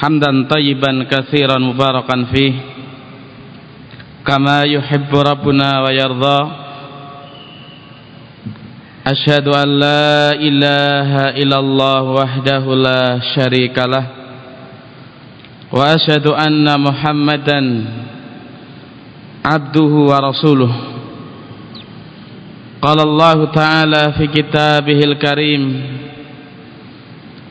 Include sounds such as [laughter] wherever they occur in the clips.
hamdan tayyiban katsiran mubarakan fi, kama yuhibbu rabbuna wa yarda. Ashhadu an la ilaha illallah wahdahu la syarikalah wa ashhadu anna Muhammadan abduhu wa rasuluh. Qala Allah Ta'ala fi kitabihil karim.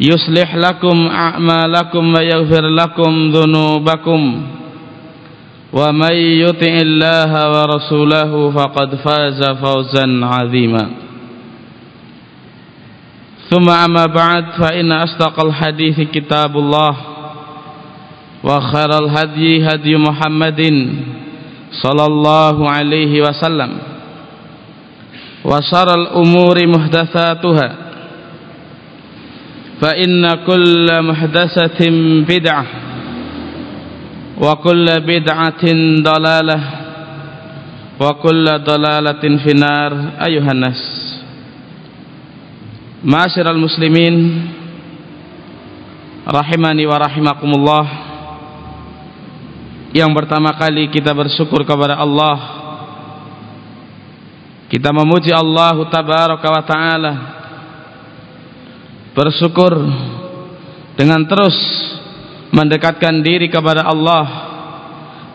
يصلح لكم أعمالكم ويغفر لكم ذنوبكم ومن يطع الله ورسوله فقد فاز فوزا عظيما. ثم أما بعد فإن أصدق الحديث كتاب الله وخير الهدي هدي محمد صلى الله عليه وسلم وشر الأمور محدثاتها. فإن كل محدثة بدعة وكل بدعة ضلالة وكل ضلالة في النار أيها الناس معاشر المسلمين rahimani wa rahimakumullah yang pertama kali kita bersyukur kepada Allah kita memuji Allah tabaraka wa taala bersyukur dengan terus mendekatkan diri kepada Allah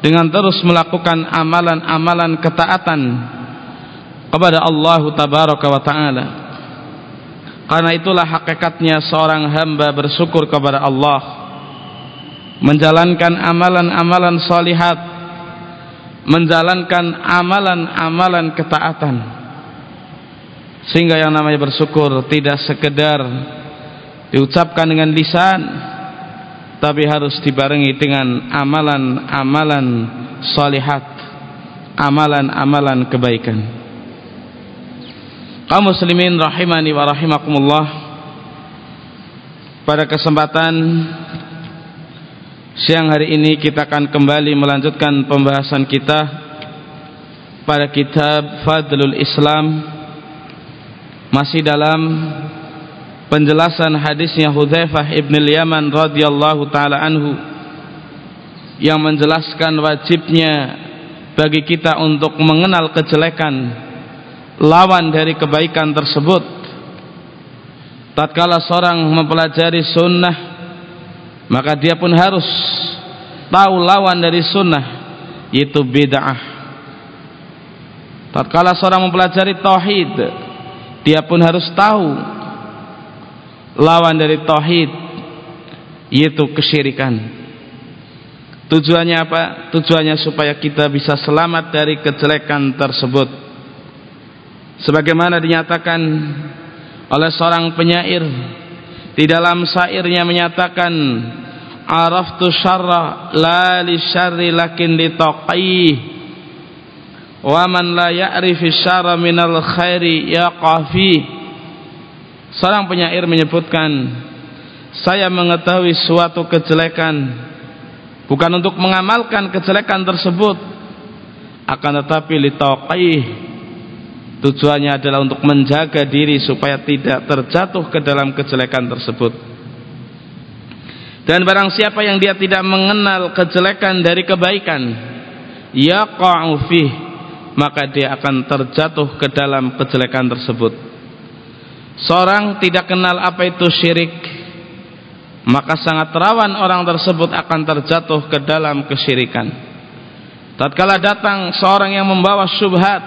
dengan terus melakukan amalan-amalan ketaatan kepada Allah tabaraka wa taala. Karena itulah hakikatnya seorang hamba bersyukur kepada Allah menjalankan amalan-amalan salihat menjalankan amalan-amalan ketaatan. Sehingga yang namanya bersyukur tidak sekedar diucapkan dengan lisan tapi harus dibarengi dengan amalan-amalan salihat amalan-amalan kebaikan. Kaum muslimin rahimani wa rahimakumullah pada kesempatan siang hari ini kita akan kembali melanjutkan pembahasan kita pada kitab Fadlul Islam masih dalam penjelasan hadisnya Hudzaifah ibn Yaman radhiyallahu taala anhu yang menjelaskan wajibnya bagi kita untuk mengenal kejelekan lawan dari kebaikan tersebut. Tatkala seorang mempelajari sunnah maka dia pun harus tahu lawan dari sunnah yaitu bid'ah. Tatkala seorang mempelajari tauhid dia pun harus tahu lawan dari tauhid yaitu kesyirikan. Tujuannya apa? Tujuannya supaya kita bisa selamat dari kejelekan tersebut. Sebagaimana dinyatakan oleh seorang penyair di dalam syairnya menyatakan araftu syarra la li syarri lakin li wa man la ya'rifi syarra minal khairi yaqafi Seorang penyair menyebutkan Saya mengetahui suatu kejelekan Bukan untuk mengamalkan kejelekan tersebut Akan tetapi litaqih Tujuannya adalah untuk menjaga diri Supaya tidak terjatuh ke dalam kejelekan tersebut. Dan barang siapa yang dia tidak mengenal kejelekan dari kebaikan Yaqa'u Maka dia akan terjatuh ke dalam kejelekan tersebut Seorang tidak kenal apa itu syirik Maka sangat rawan orang tersebut akan terjatuh ke dalam kesyirikan. Tatkala datang seorang yang membawa syubhat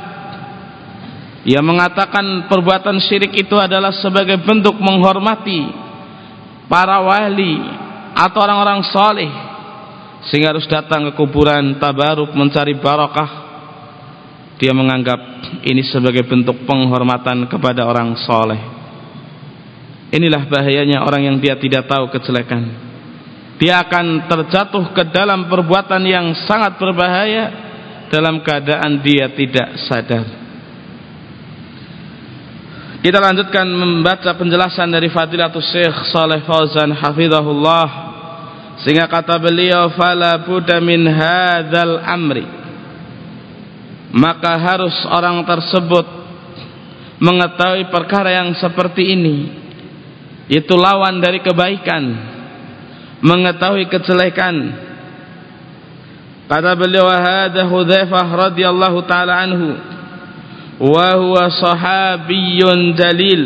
Ia mengatakan perbuatan syirik itu adalah sebagai bentuk menghormati para wali atau orang-orang soleh sehingga harus datang ke kuburan tabaruk mencari barakah dia menganggap ini sebagai bentuk penghormatan kepada orang soleh inilah bahayanya orang yang dia tidak tahu kejelekan. Dia akan terjatuh ke dalam perbuatan yang sangat berbahaya dalam keadaan dia tidak sadar. Kita lanjutkan membaca penjelasan dari Fadilatul Syekh Saleh Fauzan hafizahullah. Sehingga kata beliau fala budda min hadzal amri. Maka harus orang tersebut mengetahui perkara yang seperti ini itu lawan dari kebaikan. Mengetahui kejelekan. Kata beliau hadza Hudzaifah radhiyallahu taala anhu wa huwa sahabiyyun jalil.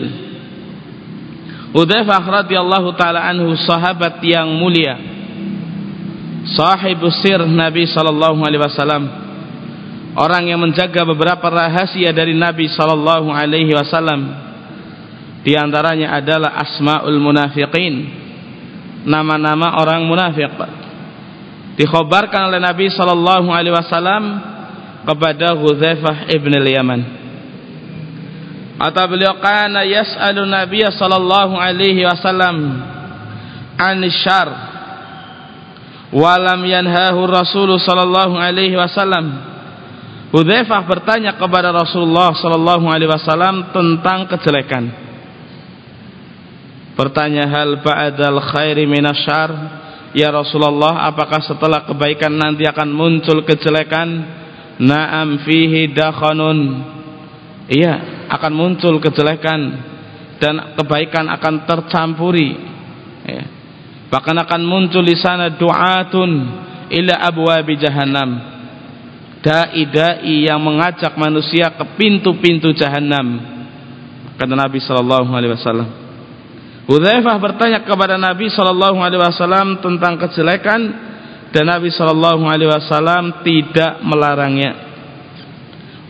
Hudzaifah radhiyallahu taala anhu sahabat yang mulia sahibus sir Nabi sallallahu alaihi wasallam. Orang yang menjaga beberapa rahasia dari Nabi sallallahu alaihi wasallam di antaranya adalah asmaul munafiqin. Nama-nama orang munafik. Dikhabarkan oleh Nabi sallallahu alaihi wasallam kepada Hudzaifah ibn al-Yaman. Atau beliau kana yas'alu Nabi sallallahu alaihi wasallam an syarr walam yanhahu Rasul sallallahu alaihi wasallam. Hudzaifah bertanya kepada Rasulullah sallallahu alaihi wasallam tentang kejelekan. Bertanya hal ba'dal khairi minasyar? Ya Rasulullah, apakah setelah kebaikan nanti akan muncul kejelekan? Na'am fihi dakhanun. Iya, akan muncul kejelekan dan kebaikan akan tercampuri. Ya. Bahkan akan muncul di sana du'atun ila abwabi jahannam dai-dai yang mengajak manusia ke pintu-pintu jahanam kata Nabi wasallam Hudzaifah bertanya kepada Nabi sallallahu alaihi wasallam tentang kejelekan dan Nabi sallallahu alaihi wasallam tidak melarangnya.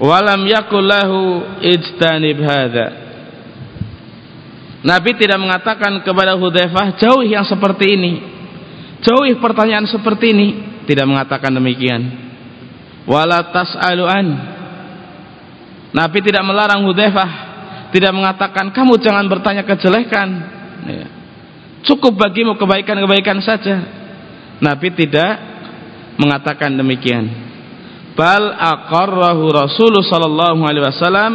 Walam yakul lahu ijtanib hadza. Nabi tidak mengatakan kepada Hudzaifah jauhi yang seperti ini. Jauhi pertanyaan seperti ini. Tidak mengatakan demikian. Wala tas'aluan Nabi tidak melarang Hudzaifah tidak mengatakan kamu jangan bertanya kejelekan ya. cukup bagimu kebaikan-kebaikan saja. Nabi tidak mengatakan demikian. Bal aqarrahu Rasulullah sallallahu alaihi wasallam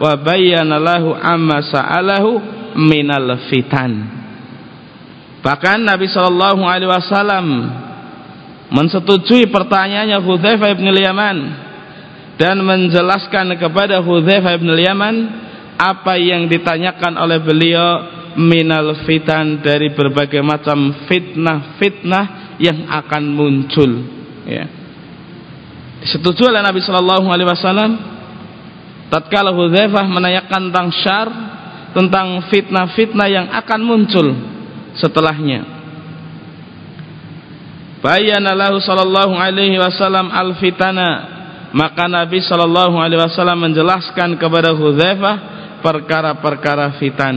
wa bayyana lahu amma sa'alahu minal fitan. Bahkan Nabi sallallahu alaihi wasallam mensetujui pertanyaannya Hudzaifah bin Yaman dan menjelaskan kepada Hudzaifah bin Yaman apa yang ditanyakan oleh beliau minal fitan dari berbagai macam fitnah-fitnah yang akan muncul ya disetujui oleh Nabi sallallahu alaihi wasallam tatkala Hudzaifah menanyakan tentang syar tentang fitnah-fitnah yang akan muncul setelahnya Bayana lahu sallallahu alaihi wasallam al-fitana. Maka Nabi sallallahu alaihi wasallam menjelaskan kepada Hudzaifah perkara-perkara fitan.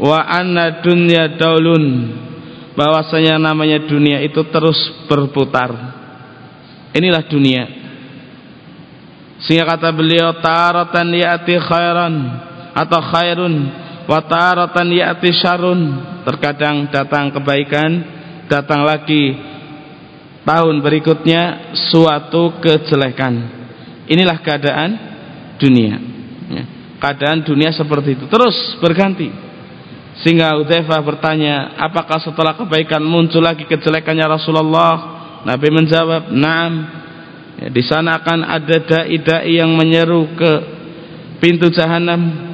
Wa anna dunya daulun. Bahwasanya namanya dunia itu terus berputar. Inilah dunia. Sehingga kata beliau taratan ya'ti khairan atau khairun wa taratan ya'ti syarun. Terkadang datang kebaikan, datang lagi tahun berikutnya suatu kejelekan inilah keadaan dunia ya. keadaan dunia seperti itu terus berganti sehingga Udhaifah bertanya apakah setelah kebaikan muncul lagi kejelekannya Rasulullah? Nabi menjawab naam. Ya, di sana akan ada dai-dai yang menyeru ke pintu jahanam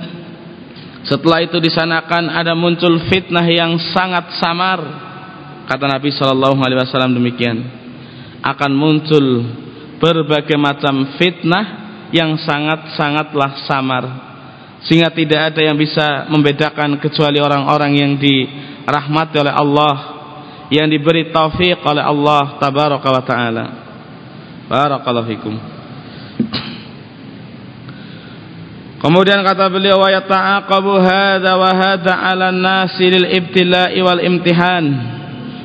setelah itu di sana akan ada muncul fitnah yang sangat samar. Kata Nabi Shallallahu Alaihi Wasallam demikian. Akan muncul berbagai macam fitnah yang sangat-sangatlah samar sehingga tidak ada yang bisa membedakan kecuali orang-orang yang dirahmati oleh Allah yang diberi taufik oleh Allah tabaraka wa taala barakallahu fikum Kemudian kata beliau wa yata'aqabu hadza wa hadza 'ala an-nasi ibtila'i wal imtihan.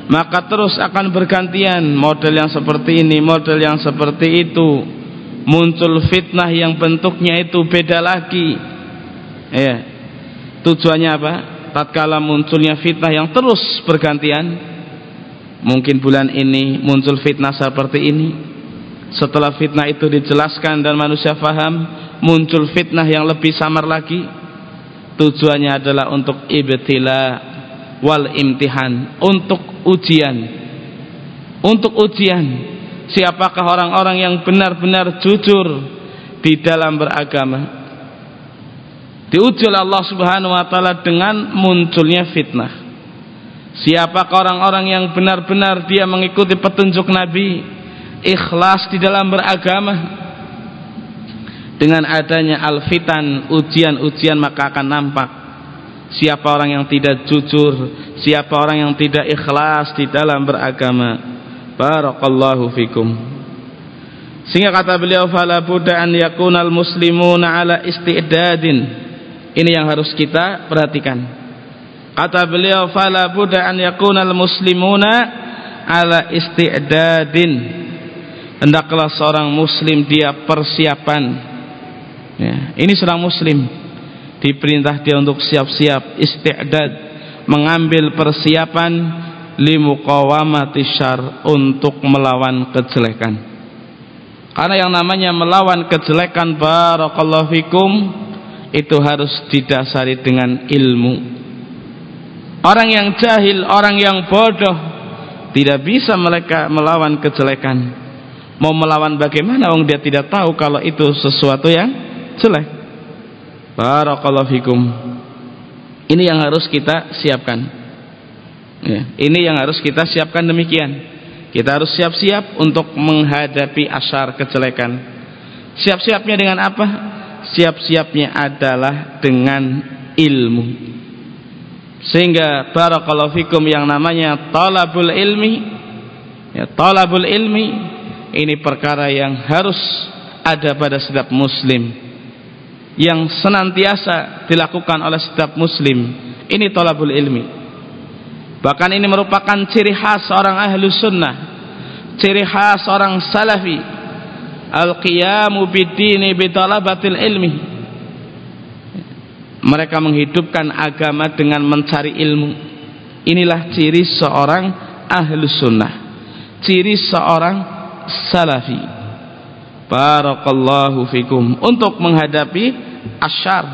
Maka terus akan bergantian model yang seperti ini, model yang seperti itu. Muncul fitnah yang bentuknya itu beda lagi. Ya. Tujuannya apa? Tatkala munculnya fitnah yang terus bergantian, mungkin bulan ini muncul fitnah seperti ini. Setelah fitnah itu dijelaskan dan manusia faham, muncul fitnah yang lebih samar lagi tujuannya adalah untuk ibtila wal imtihan untuk ujian untuk ujian siapakah orang-orang yang benar-benar jujur di dalam beragama diuji oleh Allah subhanahu wa ta'ala dengan munculnya fitnah. Siapakah orang-orang yang benar-benar dia mengikuti petunjuk Nabi ikhlas di dalam beragama? Dengan adanya alfitan ujian-ujian maka akan nampak siapa orang yang tidak jujur siapa orang yang tidak ikhlas di dalam beragama. Barakallahu fikum. Sehingga kata beliau fala budda an yakunal muslimuna ala isti'dadin ini yang harus kita perhatikan. Kata beliau fala budda an yakunal muslimuna ala isti'dadin. Hendaklah seorang muslim dia persiapan. Ya, ini seorang muslim. Diperintah dia untuk siap-siap isti'dad mengambil persiapan limuqawamati syar untuk melawan kejelekan. Karena yang namanya melawan kejelekan barakallahu fikum itu harus didasari dengan ilmu. Orang yang jahil orang yang bodoh tidak bisa mereka melawan kejelekan. Mau melawan bagaimana? Wong dia tidak tahu kalau itu sesuatu yang jelek. Barakallahu fikum. Ini yang harus kita siapkan. Ya, ini yang harus kita siapkan demikian. Kita harus siap-siap untuk menghadapi asar kejelekan. Siap-siapnya dengan apa siap-siapnya adalah dengan ilmu. Sehingga barakallahu fikum yang namanya talabul ilmi ya talabul ilmi ini perkara yang harus ada pada setiap muslim. Yang senantiasa dilakukan oleh setiap muslim ini tolabul ilmi. Bahkan ini merupakan ciri khas orang ahlu sunnah ciri khas orang salafi al-qiyamu bidini bitalabatil ilmi. Mereka menghidupkan agama dengan mencari ilmu. Inilah ciri seorang ahlu sunnah. Ciri seorang salafi. Barakallahu fikum. Untuk menghadapi asyar.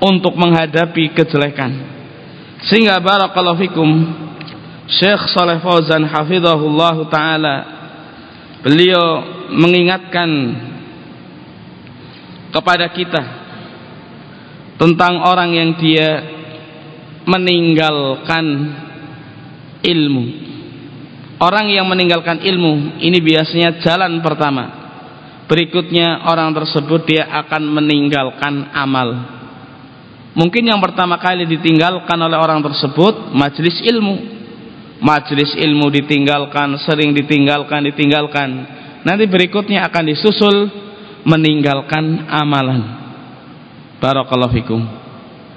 Untuk menghadapi kejelekan. Sehingga barakallahu fikum. Syekh Saleh Fauzan hafizahullah taala beliau mengingatkan kepada kita tentang orang yang dia meninggalkan ilmu. Orang yang meninggalkan ilmu ini biasanya jalan pertama. Berikutnya orang tersebut dia akan meninggalkan amal. Mungkin yang pertama kali ditinggalkan oleh orang tersebut majelis ilmu majelis ilmu ditinggalkan sering ditinggalkan ditinggalkan. Nanti berikutnya akan disusul meninggalkan amalan. Barakallahu fikum.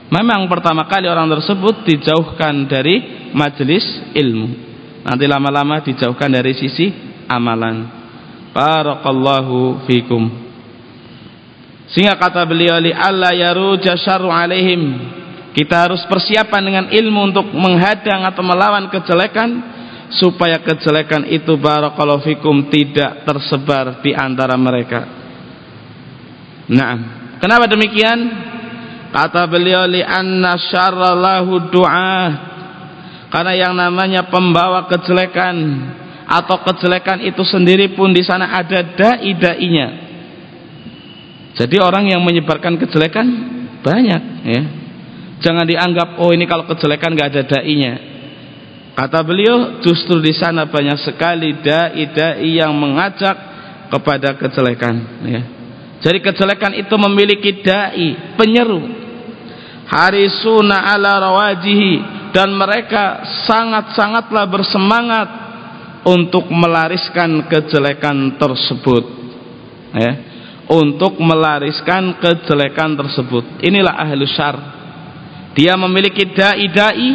Memang pertama kali orang tersebut dijauhkan dari majelis ilmu. Nanti lama-lama dijauhkan dari sisi amalan. Barakallahu fikum. Sehingga kata beliau li alla yaruja syarru alaihim kita harus persiapan dengan ilmu untuk menghadang atau melawan kejelekan supaya kejelekan itu barakallahu fikum tidak tersebar di antara mereka nah kenapa demikian kata beliau li anna syarra lahu du'a karena yang namanya pembawa kejelekan atau kejelekan itu sendiri pun di sana ada dai-dainya. Jadi orang yang menyebarkan kejelekan banyak ya. Jangan dianggap oh ini kalau kejelekan nggak ada dainya. Kata beliau justru di sana banyak sekali dai-dai yang mengajak kepada kejelekan ya. Jadi kejelekan itu memiliki dai, penyeru. Harisuna ala rawajihi dan mereka sangat-sangatlah bersemangat untuk melariskan kejelekan tersebut ya untuk melariskan kejelekan tersebut. Inilah ahlu syar. Dia memiliki dai-dai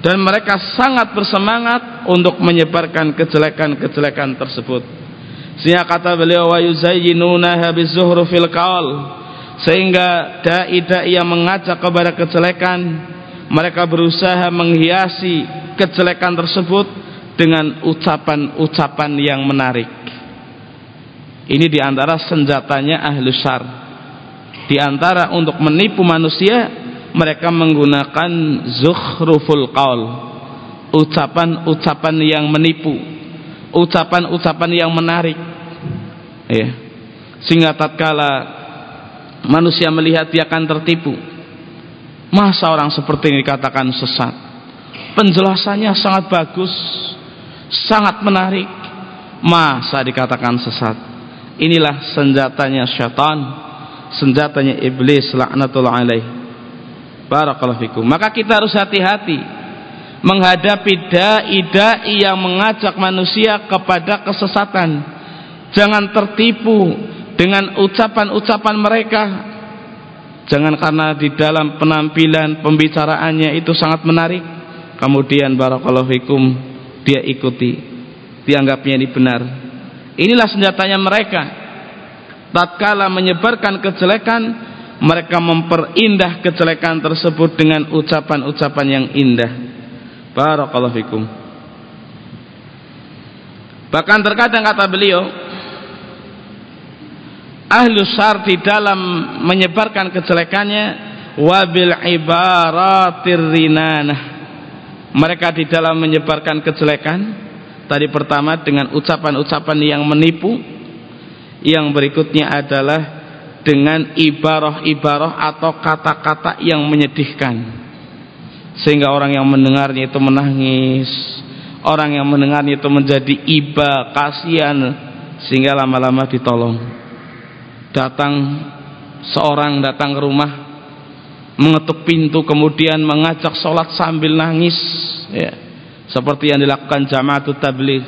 dan mereka sangat bersemangat untuk menyebarkan kejelekan-kejelekan tersebut. Sehingga kata beliau wa yuzayyinunaha bizuhrufil qaul sehingga dai-dai yang mengajak kepada kejelekan mereka berusaha menghiasi kejelekan tersebut dengan ucapan-ucapan yang menarik ini di antara senjatanya ahlu syar. Di antara untuk menipu manusia, mereka menggunakan zukhruful qaul. Ucapan-ucapan yang menipu. Ucapan-ucapan yang menarik. Ya. Sehingga tatkala manusia melihat dia akan tertipu. Masa orang seperti ini dikatakan sesat? Penjelasannya sangat bagus, sangat menarik. Masa dikatakan sesat? inilah senjatanya syaitan senjatanya iblis laknatullah alaih. Barakallahu fikum. Maka kita harus hati-hati menghadapi dai-dai yang mengajak manusia kepada kesesatan. Jangan tertipu dengan ucapan-ucapan mereka. Jangan karena di dalam penampilan pembicaraannya itu sangat menarik. Kemudian barakallahu fikum dia ikuti. Dianggapnya ini benar. Inilah senjatanya mereka. Tatkala menyebarkan kejelekan, mereka memperindah kejelekan tersebut dengan ucapan-ucapan yang indah. Barakallahu fikum. Bahkan terkadang kata beliau, ahlu syar di dalam menyebarkan kejelekannya wabil ibaratir rinanah. Mereka di dalam menyebarkan kejelekan Tadi pertama dengan ucapan-ucapan yang menipu. Yang berikutnya adalah dengan ibarah-ibarah atau kata-kata yang menyedihkan. Sehingga orang yang mendengarnya itu menangis. Orang yang mendengarnya itu menjadi iba, kasihan. Sehingga lama-lama ditolong. Datang seorang datang ke rumah mengetuk pintu kemudian mengajak sholat sambil nangis ya seperti yang dilakukan jamaatut tabligh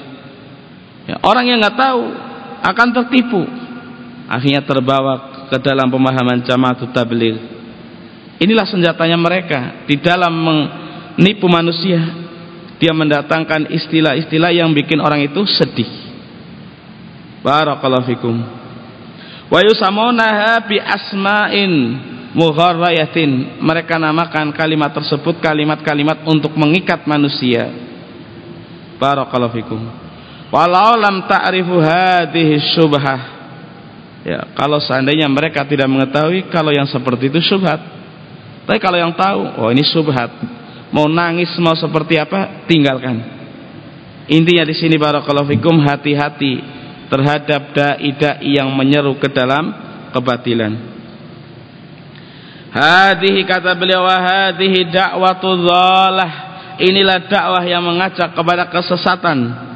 ya, orang yang nggak tahu akan tertipu. Akhirnya terbawa ke dalam pemahaman jamaatut tabligh. Inilah senjatanya mereka di dalam menipu manusia. Dia mendatangkan istilah-istilah yang bikin orang itu sedih. Barakallahu fikum. Wa yusamunaha bi asma'in mugharrayatin. Mereka namakan kalimat tersebut kalimat-kalimat untuk mengikat manusia. Barakallahu fikum walau lam ta'rifu hadhihi syubhah. Ya kalau seandainya mereka tidak mengetahui kalau yang seperti itu syubhat. Tapi kalau yang tahu oh ini syubhat. Mau nangis mau seperti apa tinggalkan. Intinya di sini barakallahu fikum hati-hati terhadap dai-dai yang menyeru ke dalam kebatilan. Hadhihi kata beliau hadhihi da'watu dhalah inilah dakwah yang mengajak kepada kesesatan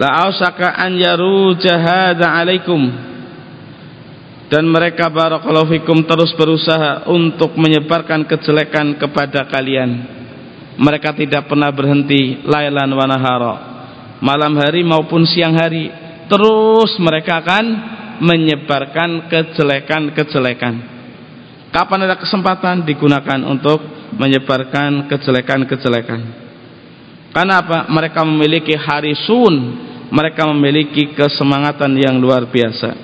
la ausaka an yaruja hadza alaikum. Dan mereka barakallahu fikum terus berusaha untuk menyebarkan kejelekan kepada kalian. Mereka tidak pernah berhenti lailan wa nahara. Malam hari maupun siang hari terus mereka akan menyebarkan kejelekan-kejelekan. Kapan ada kesempatan? Digunakan untuk menyebarkan kejelekan-kejelekan. Karena apa? Mereka memiliki harisun, mereka memiliki kesemangatan yang luar biasa.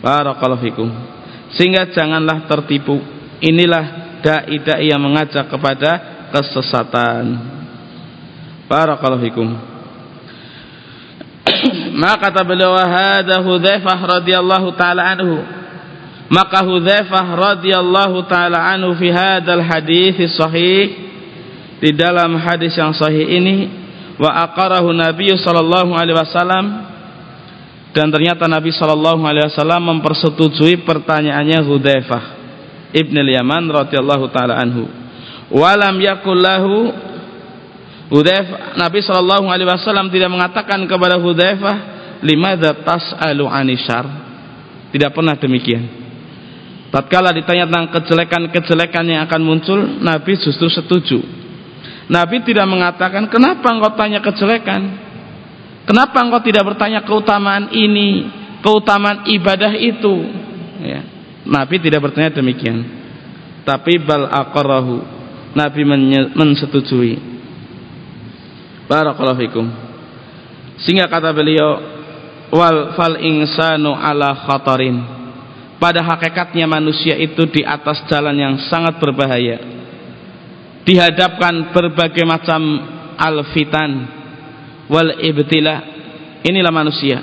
Barakallahu fikum. Sehingga janganlah tertipu. Inilah dai-dai yang mengajak kepada kesesatan. Barakallahu fikum. [coughs] Maka kata beliau hadza Hudzaifah radhiyallahu taala anhu maka Hudzaifah radhiyallahu taala anhu fi hadzal hadis sahih di dalam hadis yang sahih ini wa aqarahu Nabi sallallahu alaihi wasallam. Dan ternyata Nabi sallallahu alaihi wasallam mempersetujui pertanyaannya Hudzaifah Ibn al-Yaman radhiyallahu taala anhu. Walam yakul lahu Nabi sallallahu alaihi wasallam tidak mengatakan kepada Hudzaifah limadza tas'alu anishar tidak pernah demikian. Tatkala ditanya tentang kejelekan-kejelekan yang akan muncul Nabi justru setuju Nabi tidak mengatakan kenapa engkau tanya kejelekan? Kenapa engkau tidak bertanya keutamaan ini keutamaan ibadah itu? Ya. Nabi tidak bertanya demikian. Tapi bal aqarrahu. Nabi mensetujui. Barakallahu fikum. Sehingga kata beliau wal fal insanu ala khatarin. Pada hakikatnya manusia itu di atas jalan yang sangat berbahaya dihadapkan berbagai macam alfitan wal ibtila. Inilah manusia.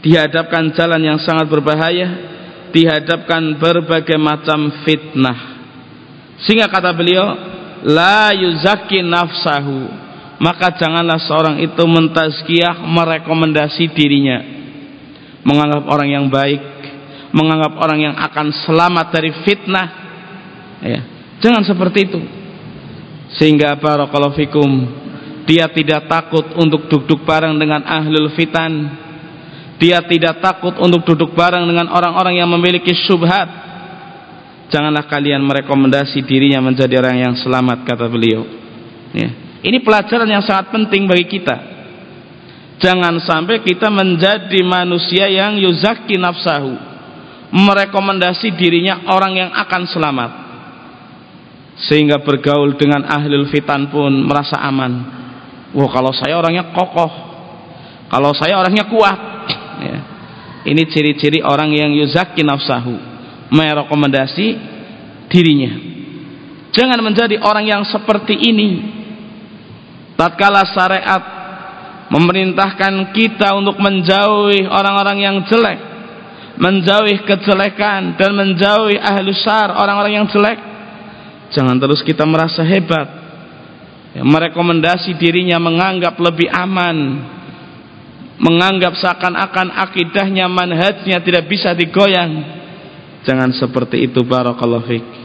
Dihadapkan jalan yang sangat berbahaya dihadapkan berbagai macam fitnah. Sehingga kata beliau la yuzaki nafsahu. Maka janganlah seorang itu mentazkiyah merekomendasi dirinya. Menganggap orang yang baik menganggap orang yang akan selamat dari fitnah. Ya jangan seperti itu. Sehingga barakallahu fikum dia tidak takut untuk duduk bareng dengan ahlul fitan. Dia tidak takut untuk duduk bareng dengan orang-orang yang memiliki syubhat. Janganlah kalian merekomendasi dirinya menjadi orang yang selamat kata beliau. Ya. ini pelajaran yang sangat penting bagi kita. Jangan sampai kita menjadi manusia yang yuzaki nafsahu merekomendasi dirinya orang yang akan selamat sehingga bergaul dengan ahlul fitan pun merasa aman. Wah kalau saya orangnya kokoh. Kalau saya orangnya kuat. Ya. ini ciri-ciri orang yang yuzaki nafsahu. Merekomendasi dirinya. Jangan menjadi orang yang seperti ini. Tatkala syariat memerintahkan kita untuk menjauhi orang-orang yang jelek menjauhi kejelekan dan menjauhi ahlu syar orang-orang yang jelek jangan terus kita merasa hebat. Ya, merekomendasi dirinya menganggap lebih aman. Menganggap seakan-akan akidahnya manhajnya tidak bisa digoyang. Jangan seperti itu barakallahu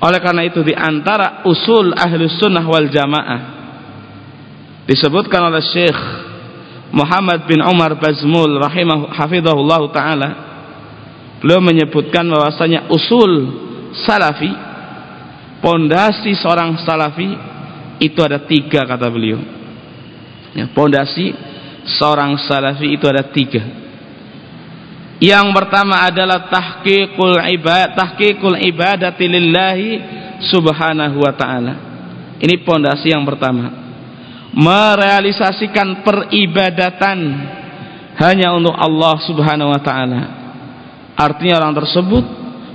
oleh karena itu di antara usul ahli sunnah wal jamaah disebutkan oleh Syekh Muhammad bin Umar Bazmul rahimah hafizahullah taala beliau menyebutkan bahwasanya usul salafi pondasi seorang salafi itu ada tiga kata beliau. Ya, pondasi seorang salafi itu ada tiga. Yang pertama adalah tahqiqul ibad tahqiqul ibadati lillahi subhanahu wa ta'ala. Ini pondasi yang pertama. Merealisasikan peribadatan hanya untuk Allah subhanahu wa ta'ala. Artinya orang tersebut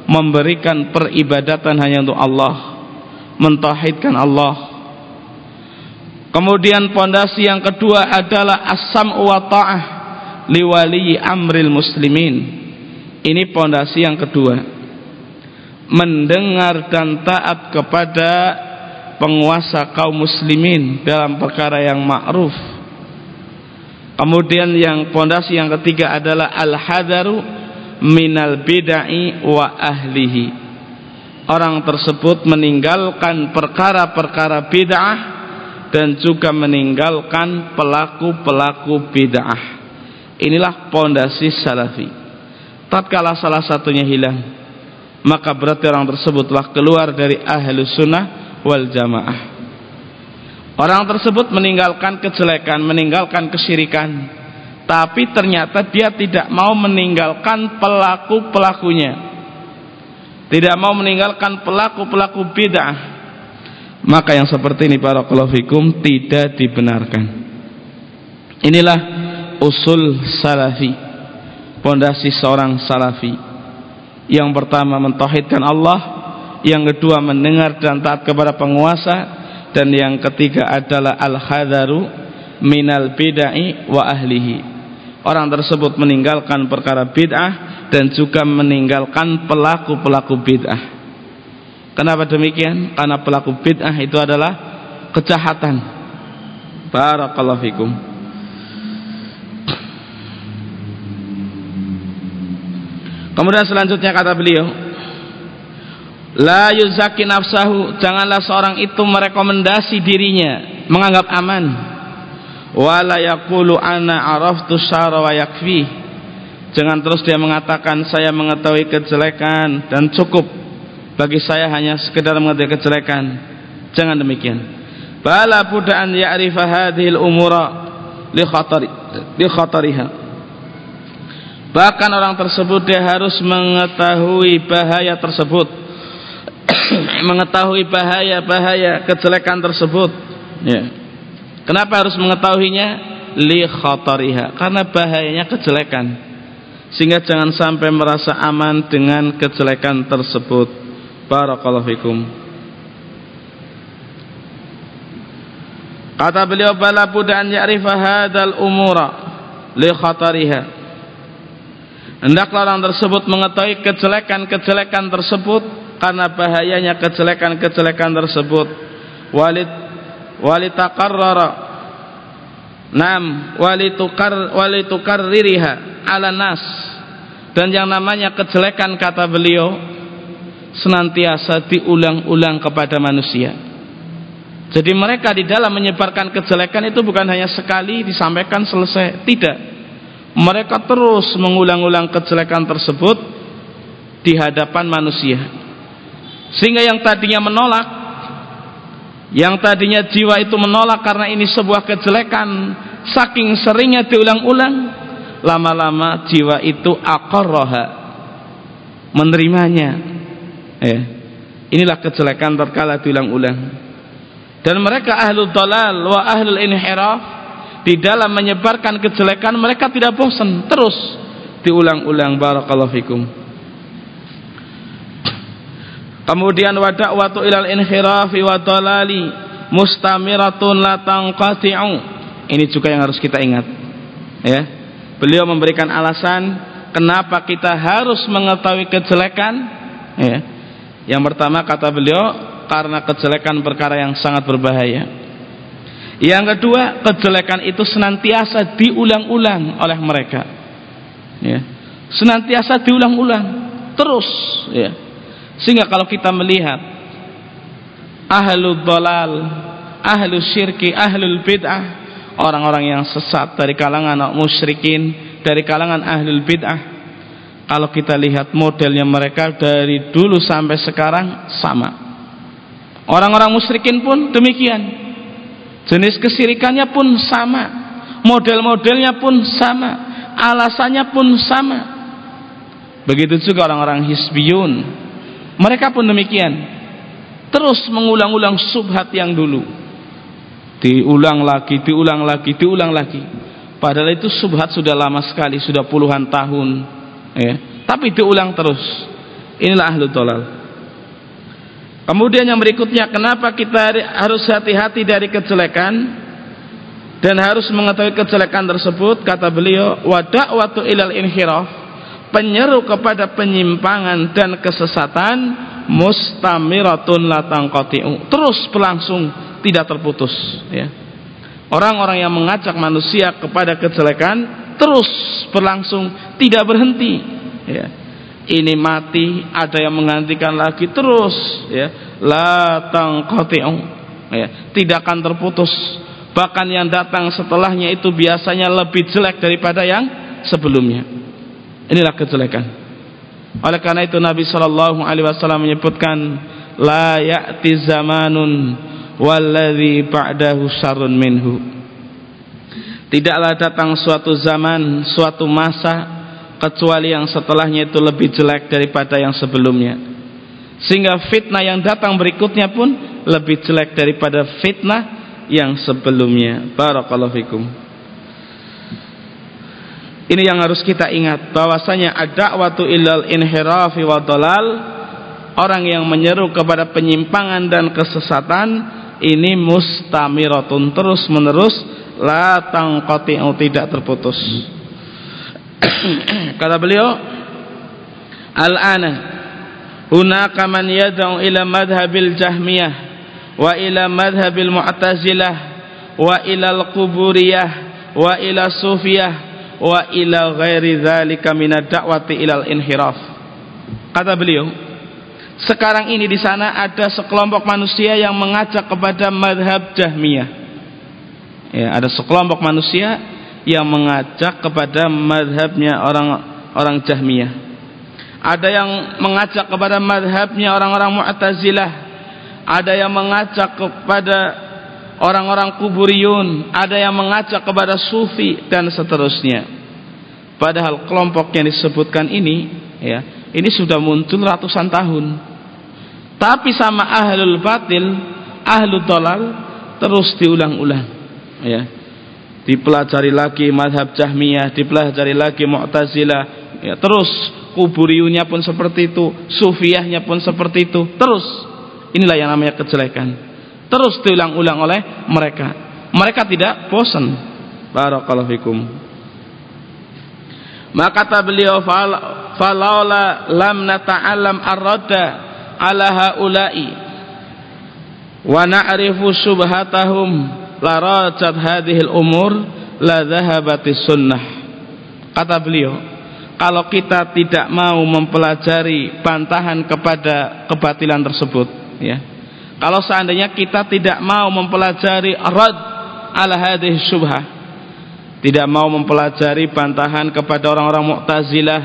memberikan peribadatan hanya untuk Allah mentauhidkan Allah Kemudian pondasi yang kedua adalah asam wa ta'ah liwali amril muslimin. Ini pondasi yang kedua. Mendengar dan taat kepada penguasa kaum muslimin dalam perkara yang ma'ruf. Kemudian yang pondasi yang ketiga adalah al-hadaru minal bid'ai wa ahlihi. Orang tersebut meninggalkan perkara-perkara bid'ah dan juga meninggalkan pelaku-pelaku bid'ah. Inilah pondasi salafi. Tatkala salah satunya hilang, maka berarti orang tersebut telah keluar dari ahlu sunnah wal jamaah. Orang tersebut meninggalkan kejelekan, meninggalkan kesyirikan, tapi ternyata dia tidak mau meninggalkan pelaku-pelakunya. Tidak mau meninggalkan pelaku-pelaku bid'ah. Maka yang seperti ini para fikum tidak dibenarkan. Inilah usul salafi pondasi seorang salafi. Yang pertama mentauhidkan Allah. Yang kedua mendengar dan taat kepada penguasa. Dan yang ketiga adalah al-hadaru minal bid'ai wa ahlihi. Orang tersebut meninggalkan perkara bid'ah dan juga meninggalkan pelaku-pelaku bid'ah Kenapa demikian? Karena pelaku bid'ah itu adalah kejahatan. Barakallahu fikum. Kemudian selanjutnya kata beliau, La yuzaki nafsahu, janganlah seorang itu merekomendasi dirinya, menganggap aman. Wala yaqulu ana araftu syara wa yakfi. Jangan terus dia mengatakan saya mengetahui kejelekan dan cukup. Bagi saya hanya sekedar mengetahui kejelekan. Jangan demikian. Bala budda an ya'rifa hadhil umura li khatari bahkan orang tersebut dia harus mengetahui bahaya tersebut. [coughs] Mengetahui bahaya-bahaya kejelekan tersebut. Ya. Kenapa harus mengetahuinya? Li khatariha. Karena bahayanya kejelekan sehingga jangan sampai merasa aman dengan kejelekan tersebut. Barakallahu fikum. Kata beliau bala budan ya'rifa hadal umura li khatariha. Hendaklah orang tersebut mengetahui kejelekan-kejelekan tersebut karena bahayanya kejelekan-kejelekan tersebut. Walid walitakarrara nam walitukar walitukarririha ala nas. Dan yang namanya kejelekan kata beliau senantiasa diulang-ulang kepada manusia. Jadi mereka di dalam menyebarkan kejelekan itu bukan hanya sekali disampaikan selesai, tidak. Mereka terus mengulang-ulang kejelekan tersebut di hadapan manusia. Sehingga yang tadinya menolak yang tadinya jiwa itu menolak karena ini sebuah kejelekan saking seringnya diulang-ulang lama-lama jiwa itu akorroha menerimanya. Eh, inilah kejelekan terkala diulang-ulang. Dan mereka ahlul dalal wa ahlul inhiraf di dalam menyebarkan kejelekan mereka tidak bosan terus diulang-ulang. Barakallahu fikum. Kemudian wadak watu ilal inhirafi wa dalali mustamiratun la tanqati'u ini juga yang harus kita ingat ya beliau memberikan alasan kenapa kita harus mengetahui kejelekan ya yang pertama kata beliau karena kejelekan perkara yang sangat berbahaya yang kedua, kejelekan itu senantiasa diulang-ulang oleh mereka. Ya. Senantiasa diulang-ulang terus ya. Sehingga kalau kita melihat ahlul dalal, ahlul syirki, ahlul bid'ah, orang-orang yang sesat dari kalangan musyrikin, dari kalangan ahlul bid'ah, kalau kita lihat modelnya mereka dari dulu sampai sekarang sama. Orang-orang musyrikin pun demikian Jenis kesirikannya pun sama, model-modelnya pun sama, alasannya pun sama. Begitu juga orang-orang hisbiyun. Mereka pun demikian. Terus mengulang-ulang subhat yang dulu. Diulang lagi, diulang lagi, diulang lagi. Padahal itu subhat sudah lama sekali, sudah puluhan tahun. Ya. Tapi diulang terus. Inilah ahlu tolal. Kemudian yang berikutnya, kenapa kita harus hati-hati dari kejelekan dan harus mengetahui kejelekan tersebut? Kata beliau, wadak waktu ilal inhiraf, penyeru kepada penyimpangan dan kesesatan mustamiratun latang kotiu terus berlangsung tidak terputus ya. Orang-orang yang mengajak manusia kepada kejelekan terus berlangsung tidak berhenti ya. Ini mati ada yang menggantikan lagi terus ya. La tangqati'u ya. Tidak akan terputus. Bahkan yang datang setelahnya itu biasanya lebih jelek daripada yang sebelumnya. Inilah kejelekan oleh karena itu Nabi sallallahu alaihi wasallam menyebutkan la ya'ti zamanun walladzi ba'dahu syarrun minhu. Tidaklah datang suatu zaman suatu masa kecuali yang setelahnya itu lebih jelek daripada yang sebelumnya. Sehingga fitnah yang datang berikutnya pun lebih jelek daripada fitnah yang sebelumnya. Barakallahu fikum ini yang harus kita ingat bahwasanya ada waktu ilal inhirafi wa dalal orang yang menyeru kepada penyimpangan dan kesesatan ini mustamiratun terus menerus la tangqati'u tidak terputus. [clears throat] Kata beliau al-ana hunaka man yad'u ila madhhabil jahmiyah wa ila madhhabil mu'tazilah wa ila al-quburiyah wa ila sufiyah wa ila ghairi dzalika min ad-da'wati ila al-inhiraf kata beliau sekarang ini di sana ada sekelompok manusia yang mengajak kepada madhab jahmiyah. Ya ada sekelompok manusia yang mengajak kepada madhabnya orang orang Jahmiyah. Ada yang mengajak kepada madhabnya orang-orang Mu'tazilah. Ada yang mengajak kepada orang-orang kuburiyun ada yang mengajak kepada sufi dan seterusnya. Padahal kelompok yang disebutkan ini ya ini sudah muncul ratusan tahun. Tapi sama ahlul batil ahlul dolal terus diulang-ulang ya. Dipelajari lagi madhab jahmiyah dipelajari lagi mu'tazilah ya terus. Kuburiyunya pun seperti itu sufiyahnya pun seperti itu terus. Inilah yang namanya kejelekan terus diulang-ulang oleh mereka. Mereka tidak bosan. Barakallahu fikum. Maka kata beliau falaula lam nata'allam ar-radda ala haula'i. Wa na'rifu subhatahum la rajat hadhil umur la dhahabatis sunnah. Kata beliau kalau kita tidak mau mempelajari bantahan kepada kebatilan tersebut ya kalau seandainya kita tidak mau mempelajari rad ala hadhihi syubhah tidak mau mempelajari bantahan kepada orang-orang Mu'tazilah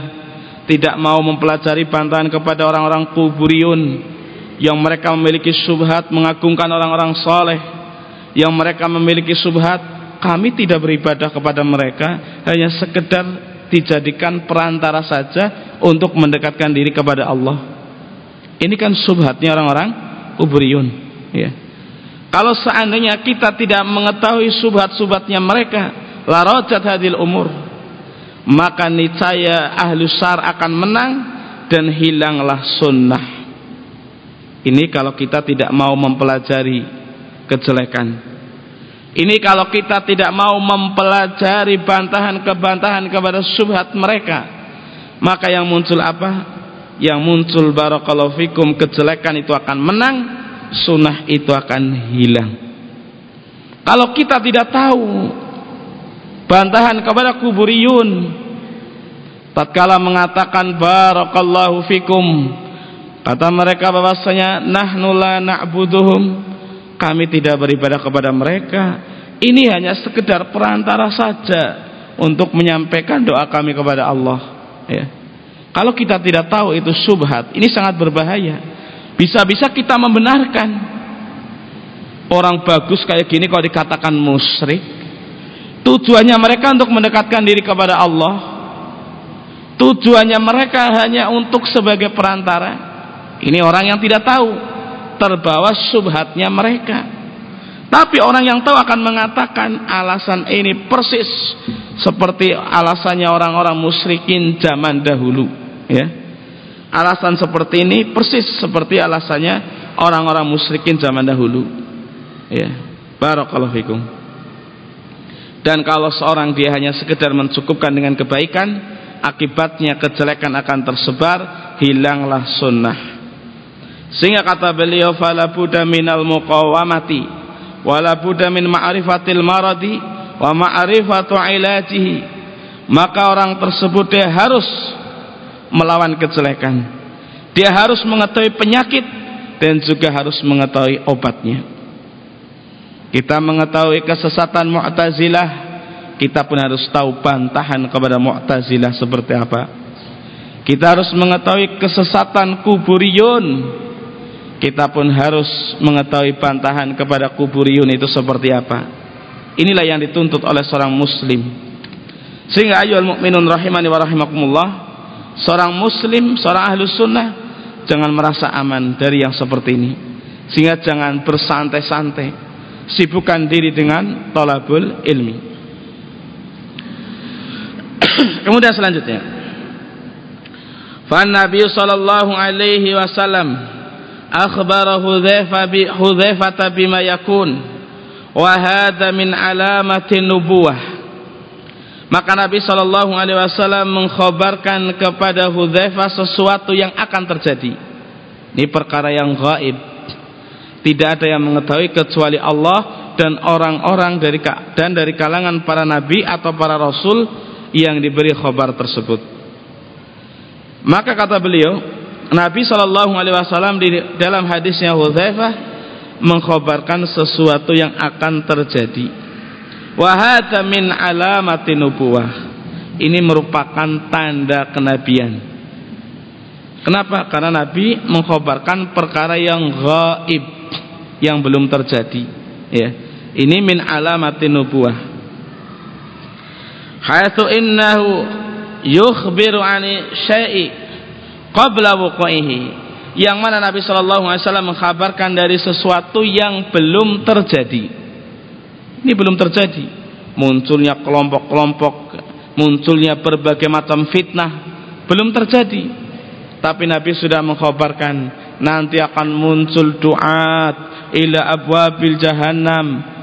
tidak mau mempelajari bantahan kepada orang-orang kuburiyun yang mereka memiliki syubhat mengagungkan orang-orang soleh yang mereka memiliki subhat kami tidak beribadah kepada mereka hanya sekedar dijadikan perantara saja untuk mendekatkan diri kepada Allah. Ini kan subhatnya orang-orang kuburiyun ya kalau seandainya kita tidak mengetahui subhat-subhatnya mereka larajat hadil umur maka niscaya ahlu sar akan menang dan hilanglah sunnah ini kalau kita tidak mau mempelajari kejelekan. Ini kalau kita tidak mau mempelajari bantahan-kebantahan kepada subhat mereka, maka yang muncul apa? Yang muncul barakallahu fikum kejelekan itu akan menang, sunnah itu akan hilang. Kalau kita tidak tahu bantahan kepada kuburiyun, tatkala mengatakan barakallahu fikum, kata mereka bahwasanya nahnu la na'buduhum kami tidak beribadah kepada mereka ini hanya sekedar perantara saja untuk menyampaikan doa kami kepada Allah ya. Kalau kita tidak tahu itu subhat ini sangat berbahaya. Bisa-bisa kita membenarkan. Orang bagus kayak gini kalau dikatakan musyrik tujuannya mereka untuk mendekatkan diri kepada Allah. Tujuannya mereka hanya untuk sebagai perantara. Ini orang yang tidak tahu terbawa subhatnya mereka. Tapi orang yang tahu akan mengatakan alasan ini persis seperti alasannya orang-orang musyrikin zaman dahulu ya. Alasan seperti ini persis seperti alasannya orang-orang musyrikin zaman dahulu. Ya. Barakallahu fikum. Dan kalau seorang dia hanya sekedar mencukupkan dengan kebaikan akibatnya kejelekan akan tersebar hilanglah sunnah. Sehingga kata beliau fala budda minal muqawamati wala budda min ma'rifatil maradi wa ma'rifatu ilajihi maka orang tersebut dia harus melawan kejelekan. Dia harus mengetahui penyakit dan juga harus mengetahui obatnya. Kita mengetahui kesesatan Mu'tazilah kita pun harus tahu bantahan kepada Mu'tazilah seperti apa. Kita harus mengetahui kesesatan kuburiyun kita pun harus mengetahui bantahan kepada kuburiyun itu seperti apa. Inilah yang dituntut oleh seorang muslim. Sehingga ayyuhal mu'minun rahimani wa rahimakumullah seorang muslim, seorang ahlu sunnah jangan merasa aman dari yang seperti ini. Sehingga jangan bersantai-santai. Sibukkan diri dengan tolabul ilmi. [clears throat] Kemudian selanjutnya. Fa nabi sallallahu alaihi wasallam akhbara Hudzaifah bi bima yakun. Wa hadha min alamati nubuwah maka Nabi sallallahu alaihi wasallam mengkhabarkan kepada Hudzaifah sesuatu yang akan terjadi. Ini perkara yang gaib. Tidak ada yang mengetahui kecuali Allah dan orang-orang dari dan dari kalangan para nabi atau para rasul yang diberi khabar tersebut. Maka kata beliau Nabi Shallallahu Alaihi Wasallam di dalam hadisnya Hudzaifah mengkhabarkan sesuatu yang akan terjadi. Wahada min alamati nubuwah. Ini merupakan tanda kenabian. Kenapa? Karena Nabi mengkhabarkan perkara yang gaib yang belum terjadi. Ya, ini min alamati nubuwah. Hayatu innahu yukhbiru ani syai'i qabla wuqu'ihi yang mana Nabi sallallahu alaihi wasallam mengkhabarkan dari sesuatu yang belum terjadi ini belum terjadi. Munculnya kelompok-kelompok munculnya berbagai macam fitnah belum terjadi. Tapi Nabi sudah mengkhabarkan nanti akan muncul duat ila abwabil jahannam.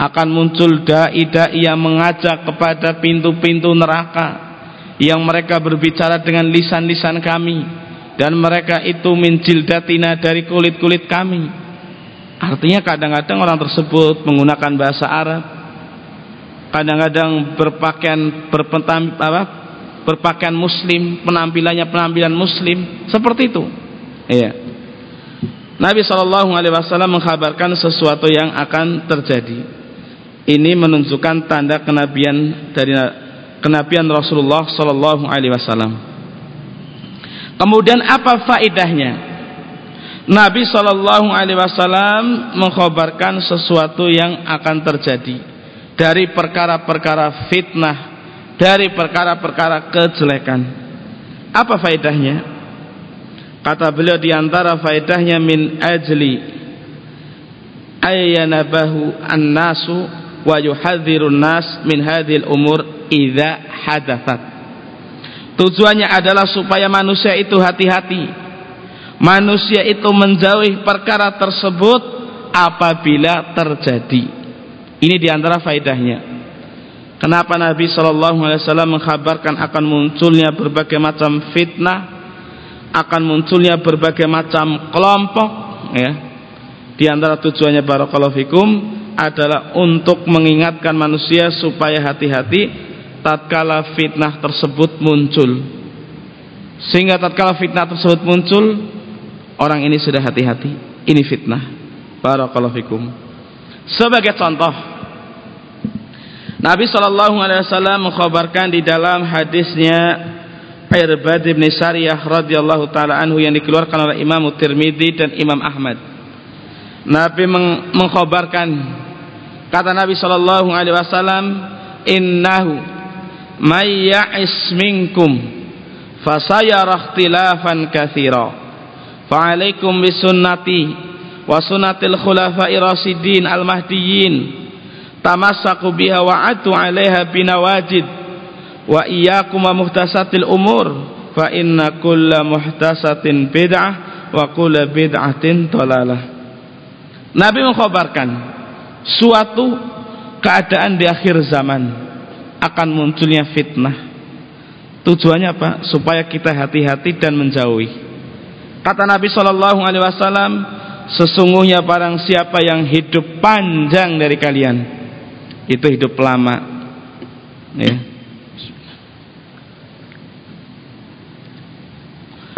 Akan muncul dai-dai yang mengajak kepada pintu-pintu neraka yang mereka berbicara dengan lisan-lisan kami. Dan mereka itu mincil datina dari kulit-kulit kami artinya kadang-kadang orang tersebut menggunakan bahasa Arab kadang-kadang berpakaian berpentam, apa, berpakaian muslim penampilannya penampilan muslim seperti itu iya Nabi SAW mengkabarkan sesuatu yang akan terjadi ini menunjukkan tanda kenabian dari kenabian Rasulullah sallallahu alaihi wasallam. Kemudian apa faedahnya? Nabi sallallahu alaihi wasallam mengkhabarkan sesuatu yang akan terjadi dari perkara-perkara fitnah, dari perkara-perkara kejelekan. Apa faedahnya? Kata beliau di antara faedahnya min ajli ayyanabahu an-nasu wa yuhadzirun nas min hadhil umur idza hadatsat. Tujuannya adalah supaya manusia itu hati-hati. Manusia itu menjauhi perkara tersebut apabila terjadi. Ini di antara faedahnya. Kenapa Nabi Shallallahu Alaihi Wasallam mengkabarkan akan munculnya berbagai macam fitnah, akan munculnya berbagai macam kelompok, ya. Di antara tujuannya barakallahu fikum adalah untuk mengingatkan manusia supaya hati-hati tatkala fitnah tersebut muncul sehingga tatkala fitnah tersebut muncul orang ini sudah hati-hati. Ini fitnah. Barakallahu fikum. Sebagai contoh Nabi sallallahu alaihi wasallam mengkhabarkan di dalam hadisnya Irbad bin Sariyah radhiyallahu taala anhu yang dikeluarkan oleh Imam Tirmidzi dan Imam Ahmad. Nabi mengkhabarkan kata Nabi sallallahu alaihi wasallam innahu may ya'is minkum fasayara ikhtilafan katsira fa'alaikum bisunnati wa sunnatil khulafa'i rasidin al-mahdiyyin tamassaku biha wa atu 'alaiha binawajid wa iyyakum wa muhtasatil umur fa inna kulla muhtasatin bid'ah wa kulla bid'atin dalalah Nabi mengkhabarkan suatu keadaan di akhir zaman akan munculnya fitnah. Tujuannya apa? Supaya kita hati-hati dan menjauhi. Kata Nabi Shallallahu Alaihi Wasallam, sesungguhnya barang siapa yang hidup panjang dari kalian, itu hidup lama. Ya.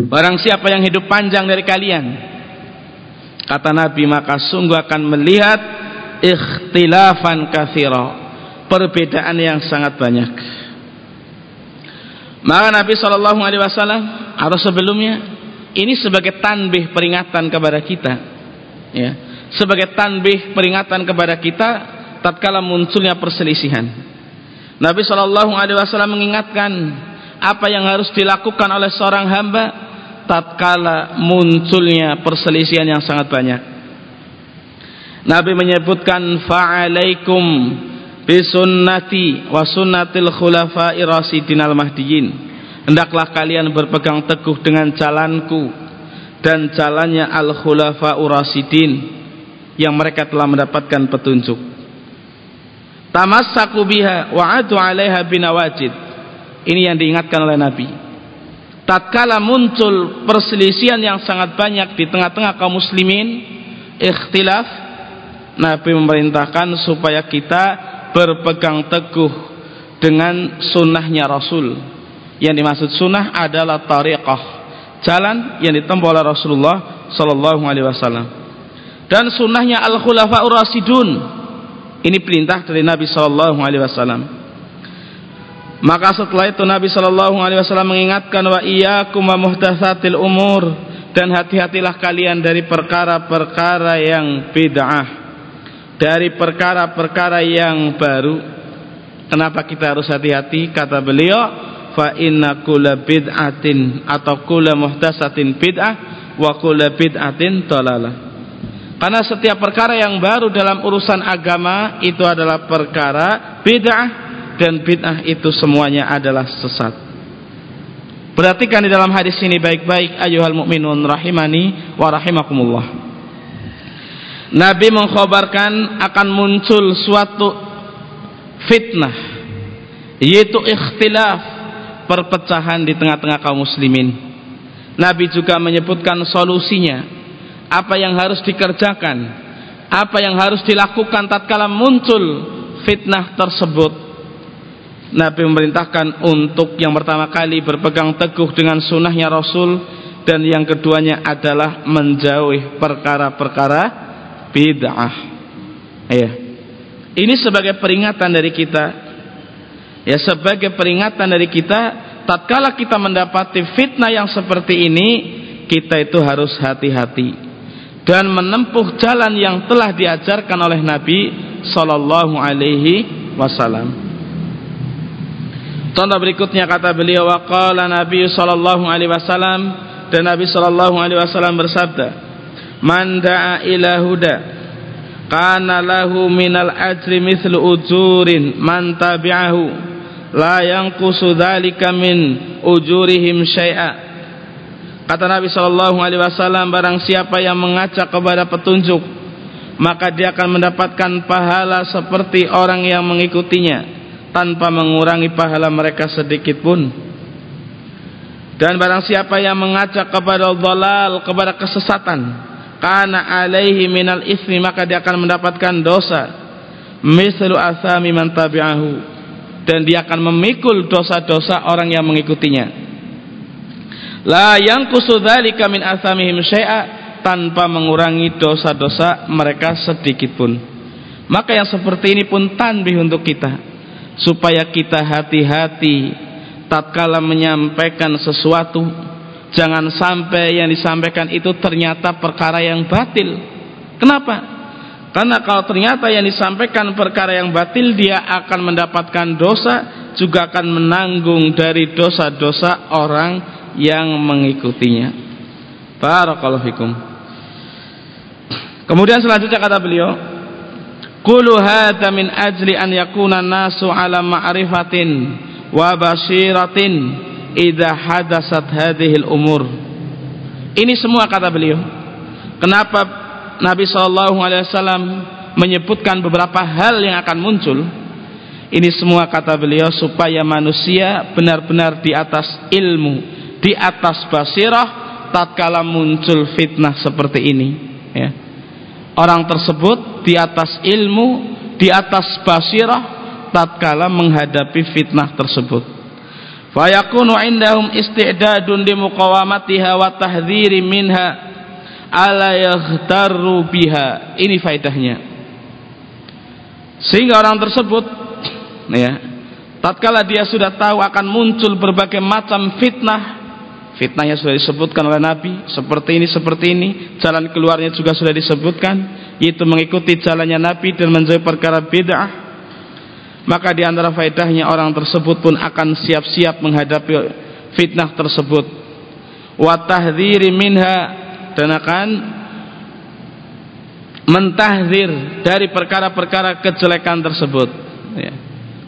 Barang siapa yang hidup panjang dari kalian, kata Nabi maka sungguh akan melihat ikhtilafan kathira perbedaan yang sangat banyak. Maka Nabi Shallallahu Alaihi Wasallam atau sebelumnya ini sebagai tanbih peringatan kepada kita, ya, sebagai tanbih peringatan kepada kita tatkala munculnya perselisihan. Nabi Shallallahu Alaihi Wasallam mengingatkan apa yang harus dilakukan oleh seorang hamba tatkala munculnya perselisihan yang sangat banyak. Nabi menyebutkan fa'alaikum bisunnati wa sunnatil khulafa'i rasidin al mahdiyin hendaklah kalian berpegang teguh dengan jalanku dan jalannya al khulafa'u rasidin yang mereka telah mendapatkan petunjuk. Tamassaku biha wa adu 'alaiha binawajid. Ini yang diingatkan oleh Nabi. Tatkala muncul perselisihan yang sangat banyak di tengah-tengah kaum muslimin ikhtilaf Nabi memerintahkan supaya kita berpegang teguh dengan sunnahnya Rasul yang dimaksud sunnah adalah tariqah. Jalan yang ditempuh oleh Rasulullah Sallallahu Alaihi Wasallam. Dan sunnahnya al khulafaur rasidun. Ini perintah dari Nabi Sallallahu Alaihi Wasallam. Maka setelah itu Nabi Sallallahu Alaihi Wasallam mengingatkan wa iyyakum wa muhdatsatil umur. Dan hati-hatilah kalian dari perkara-perkara yang bid'ah. Dari perkara-perkara yang baru. Kenapa kita harus hati-hati? Kata beliau fa inna kulla bid'atin atau kulla muhdasatin bid'ah wa kulla bid'atin dalalah karena setiap perkara yang baru dalam urusan agama itu adalah perkara bid'ah dan bid'ah itu semuanya adalah sesat. Perhatikan di dalam hadis ini baik-baik ayuhal mukminun rahimani wa rahimakumullah. Nabi mengkhabarkan akan muncul suatu fitnah yaitu ikhtilaf perpecahan di tengah-tengah kaum muslimin. Nabi juga menyebutkan solusinya. Apa yang harus dikerjakan apa yang harus dilakukan tatkala muncul fitnah tersebut. Nabi memerintahkan untuk yang pertama kali berpegang teguh dengan sunnahnya Rasul dan yang keduanya adalah menjauhi perkara-perkara bid'ah. Ya ini sebagai peringatan dari kita ya sebagai peringatan dari kita tatkala kita mendapati fitnah yang seperti ini kita itu harus hati-hati dan menempuh jalan yang telah diajarkan oleh Nabi sallallahu alaihi wasallam. Contoh berikutnya kata beliau waqala Nabi sallallahu alaihi wasallam dan Nabi sallallahu alaihi wasallam bersabda, "Man da'a ila huda kana lahu minal ajri mithlu ujurin man tabi'ahu la yanqusu dzalika min ujurihim syai'a." Kata Nabi Shallallahu Alaihi Wasallam, barang siapa yang mengajak kepada petunjuk, maka dia akan mendapatkan pahala seperti orang yang mengikutinya, tanpa mengurangi pahala mereka sedikit pun. Dan barang siapa yang mengajak kepada dalal, kepada kesesatan, karena alaihi minal ismi, maka dia akan mendapatkan dosa. Mislu asami man tabi'ahu. Dan dia akan memikul dosa-dosa orang yang mengikutinya la yang dzalika min athamihim syai'a tanpa mengurangi dosa-dosa mereka sedikit pun. Maka yang seperti ini pun tanbih untuk kita supaya kita hati-hati tatkala menyampaikan sesuatu jangan sampai yang disampaikan itu ternyata perkara yang batil. Kenapa? Karena kalau ternyata yang disampaikan perkara yang batil dia akan mendapatkan dosa juga akan menanggung dari dosa-dosa orang yang mengikutinya. Barakallahu fikum. Kemudian selanjutnya kata beliau, "Qulu hadza min ajli an yakuna nasu ala ma'rifatin wa basiratin idza hadasat hadhihi al-umur." Ini semua kata beliau. Kenapa Nabi sallallahu alaihi wasallam menyebutkan beberapa hal yang akan muncul? Ini semua kata beliau supaya manusia benar-benar di atas ilmu di atas basirah tatkala muncul fitnah seperti ini ya. orang tersebut di atas ilmu di atas basirah tatkala menghadapi fitnah tersebut fayakunu indahum isti'dadun di muqawamatiha wa tahdhiri minha ala yaghtarru biha ini faedahnya sehingga orang tersebut ya tatkala dia sudah tahu akan muncul berbagai macam fitnah Fitnahnya sudah disebutkan oleh Nabi seperti ini seperti ini, jalan keluarnya juga sudah disebutkan, yaitu mengikuti jalannya Nabi dan menjauhi perkara bid'ah. Maka di antara faedahnya orang tersebut pun akan siap-siap menghadapi fitnah tersebut. Wa minha dan akan mentahdir dari perkara-perkara kejelekan tersebut. Ya.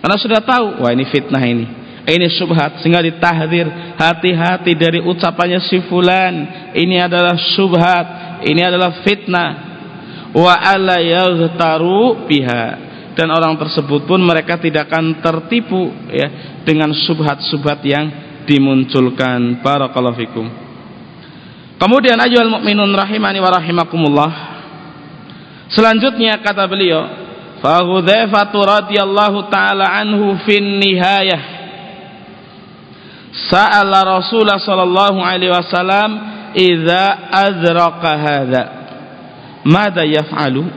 Karena sudah tahu, wah ini fitnah ini. Ini subhat sehingga ditahdir hati-hati dari ucapannya si fulan. Ini adalah subhat ini adalah fitnah. Wa alla yaghtaru biha. Dan orang tersebut pun mereka tidak akan tertipu ya dengan subhat-subhat yang dimunculkan. Barakallahu fikum kemudian ayyuhal mukminun rahimani wa rahimakumullah. Selanjutnya kata beliau fa Hudzaifah radhiyallahu taala anhu fin nihayah. Sa'ala Rasulullah sallallahu alaihi wasallam idza adraka hadza mada yaf'alu?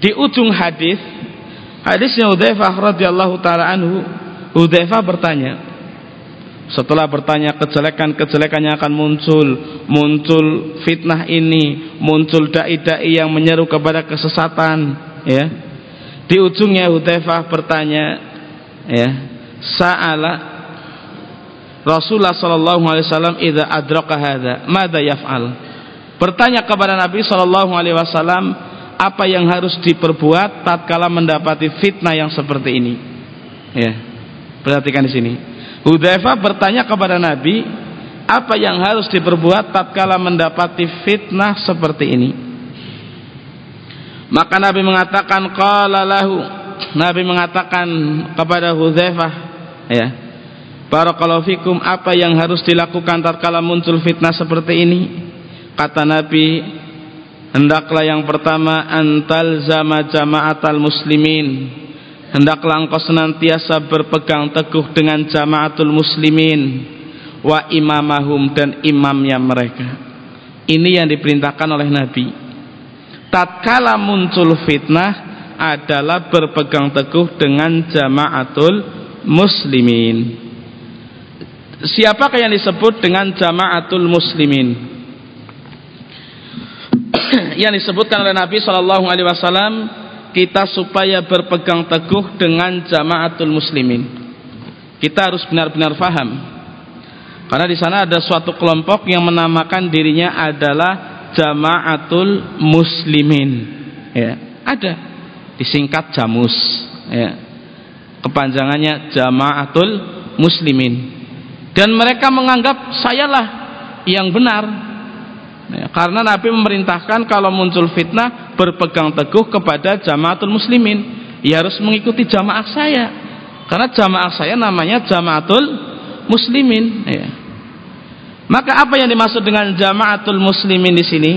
Di ujung hadis hadisnya Hudzaifah radhiyallahu taala anhu Hudzaifah bertanya setelah bertanya kejelekan-kejelekan yang akan muncul muncul fitnah ini muncul dai-dai yang menyeru kepada kesesatan ya. Di ujungnya Hudzaifah bertanya ya sa'ala Rasulullah sallallahu alaihi wasallam idza adraka yaf'al? Bertanya kepada Nabi wasallam apa yang harus diperbuat tatkala mendapati fitnah yang seperti ini? Ya perhatikan di sini Hudzaifah bertanya kepada Nabi apa yang harus diperbuat tatkala mendapati fitnah seperti ini? Maka Nabi mengatakan qala lahu. Nabi mengatakan kepada Hudzaifah ya Barakallahu fikum apa yang harus dilakukan tatkala muncul fitnah seperti ini? Kata Nabi hendaklah yang pertama antal zama jama'atal muslimin hendaklah engkau senantiasa berpegang teguh dengan jama'atul muslimin wa imamahum dan imamnya mereka. Ini yang diperintahkan oleh Nabi. Tatkala muncul fitnah adalah berpegang teguh dengan jama'atul muslimin. Siapakah yang disebut dengan jamaatul muslimin? [clears throat] Yang disebutkan oleh Nabi Shallallahu Alaihi Wasallam kita supaya berpegang teguh dengan jamaatul muslimin. Kita harus benar-benar faham. Karena di sana ada suatu kelompok yang menamakan dirinya adalah jamaatul muslimin. Ya ada. Disingkat jamus. Ya. Kepanjangannya jamaatul muslimin. Dan mereka menganggap sayalah yang benar ya, karena Nabi memerintahkan kalau muncul fitnah berpegang teguh kepada jamaatul muslimin. Ya harus mengikuti jamaah saya. Karena jamaah saya namanya jamaatul muslimin. Ya. maka apa yang dimaksud dengan jamaatul muslimin di sini?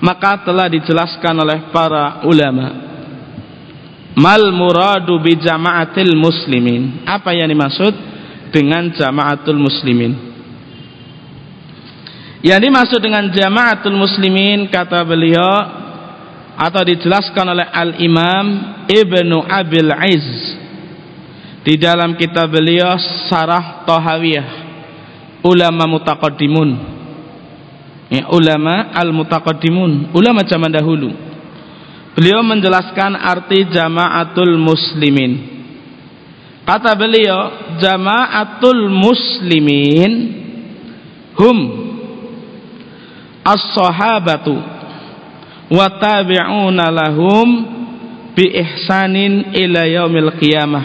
Maka telah dijelaskan oleh para ulama. Mal muradu bi jamaatil muslimin. Apa yang dimaksud dengan jamaatul muslimin yang dimaksud dengan jamaatul muslimin kata beliau atau dijelaskan oleh al-imam Ibnu Abil Aiz di dalam kitab beliau Sarah Tohawiyah ulama mutaqaddimun. Ya, ulama al-mutaqaddimun ulama zaman dahulu. Beliau menjelaskan arti jamaatul muslimin. Kata beliau, jamaatul muslimin hum as-sahabatu wa tabi'una lahum bi ihsanin ila yaumil qiyamah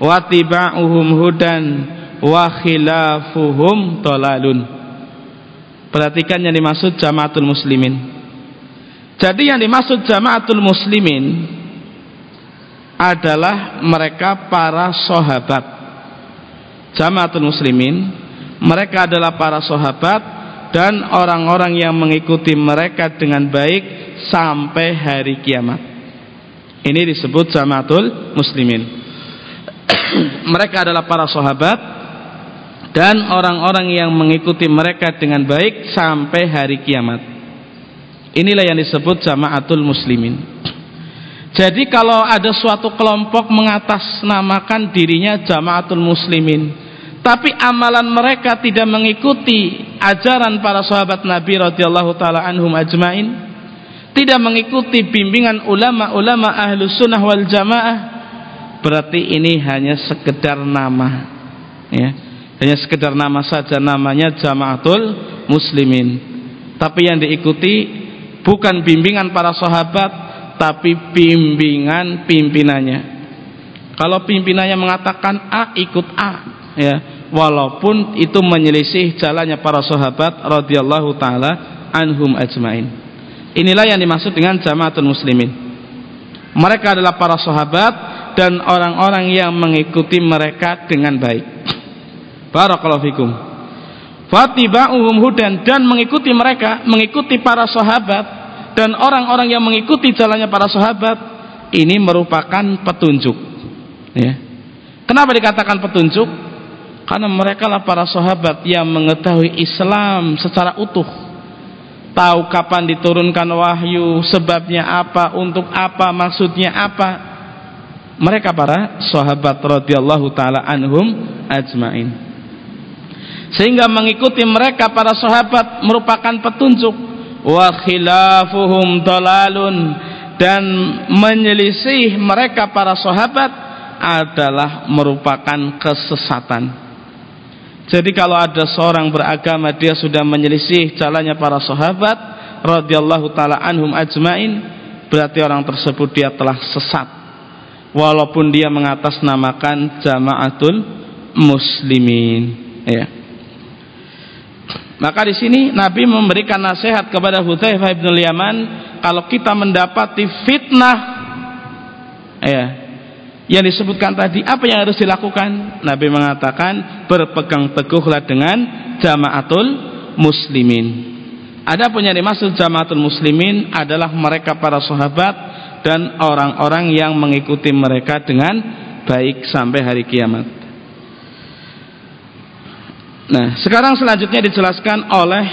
wa tiba'uhum hudan wa khilafuhum dalalun. Perhatikan yang dimaksud jamaatul muslimin. Jadi yang dimaksud jamaatul muslimin adalah mereka para sahabat jamaatul muslimin mereka adalah para sahabat dan orang-orang yang mengikuti mereka dengan baik sampai hari kiamat. Ini disebut jamaatul muslimin. [clears throat] Mereka adalah para sahabat dan orang-orang yang mengikuti mereka dengan baik sampai hari kiamat. Inilah yang disebut jamaatul muslimin. [clears throat] Jadi kalau ada suatu kelompok mengatasnamakan dirinya jamaatul muslimin, tapi amalan mereka tidak mengikuti ajaran para sahabat Nabi radhiyallahu taala anhum ajmain, tidak mengikuti bimbingan ulama-ulama ahlu sunnah wal jamaah, berarti ini hanya sekedar nama, ya, hanya sekedar nama saja namanya jamaatul muslimin. Tapi yang diikuti bukan bimbingan para sahabat, tapi bimbingan pimpinannya. Kalau pimpinannya mengatakan A ikut A ya walaupun itu menyelisih jalannya para sahabat radhiyallahu taala anhum ajmain. Inilah yang dimaksud dengan jamaatul muslimin. Mereka adalah para sahabat dan orang-orang yang mengikuti mereka dengan baik. Barakallahu fikum. Fatiba'uhum hudan dan mengikuti mereka mengikuti para sahabat dan orang-orang yang mengikuti jalannya para sahabat ini merupakan petunjuk. Ya. kenapa dikatakan petunjuk karena mereka lah para sahabat yang mengetahui Islam secara utuh. Tahu kapan diturunkan wahyu sebabnya apa untuk apa maksudnya apa. Mereka para sahabat radhiyallahu taala anhum ajmain. Sehingga mengikuti mereka para sahabat merupakan petunjuk. Wa khilafuhum dalalun. Dan menyelisih mereka para sahabat adalah merupakan kesesatan Jadi kalau ada seorang beragama dia sudah menyelisih jalannya para sahabat radhiyallahu taala anhum ajmain, berarti orang tersebut dia telah sesat. Walaupun dia mengatasnamakan jamaatul muslimin, ya. Maka di sini Nabi memberikan nasihat kepada Hudzaifah bin Yaman, kalau kita mendapati fitnah ya, yang disebutkan tadi apa yang harus dilakukan? Nabi mengatakan berpegang teguhlah dengan jamaatul muslimin. Ada punya dimaksud jamaatul muslimin adalah mereka para sahabat dan orang-orang yang mengikuti mereka dengan baik sampai hari kiamat. Nah sekarang selanjutnya dijelaskan oleh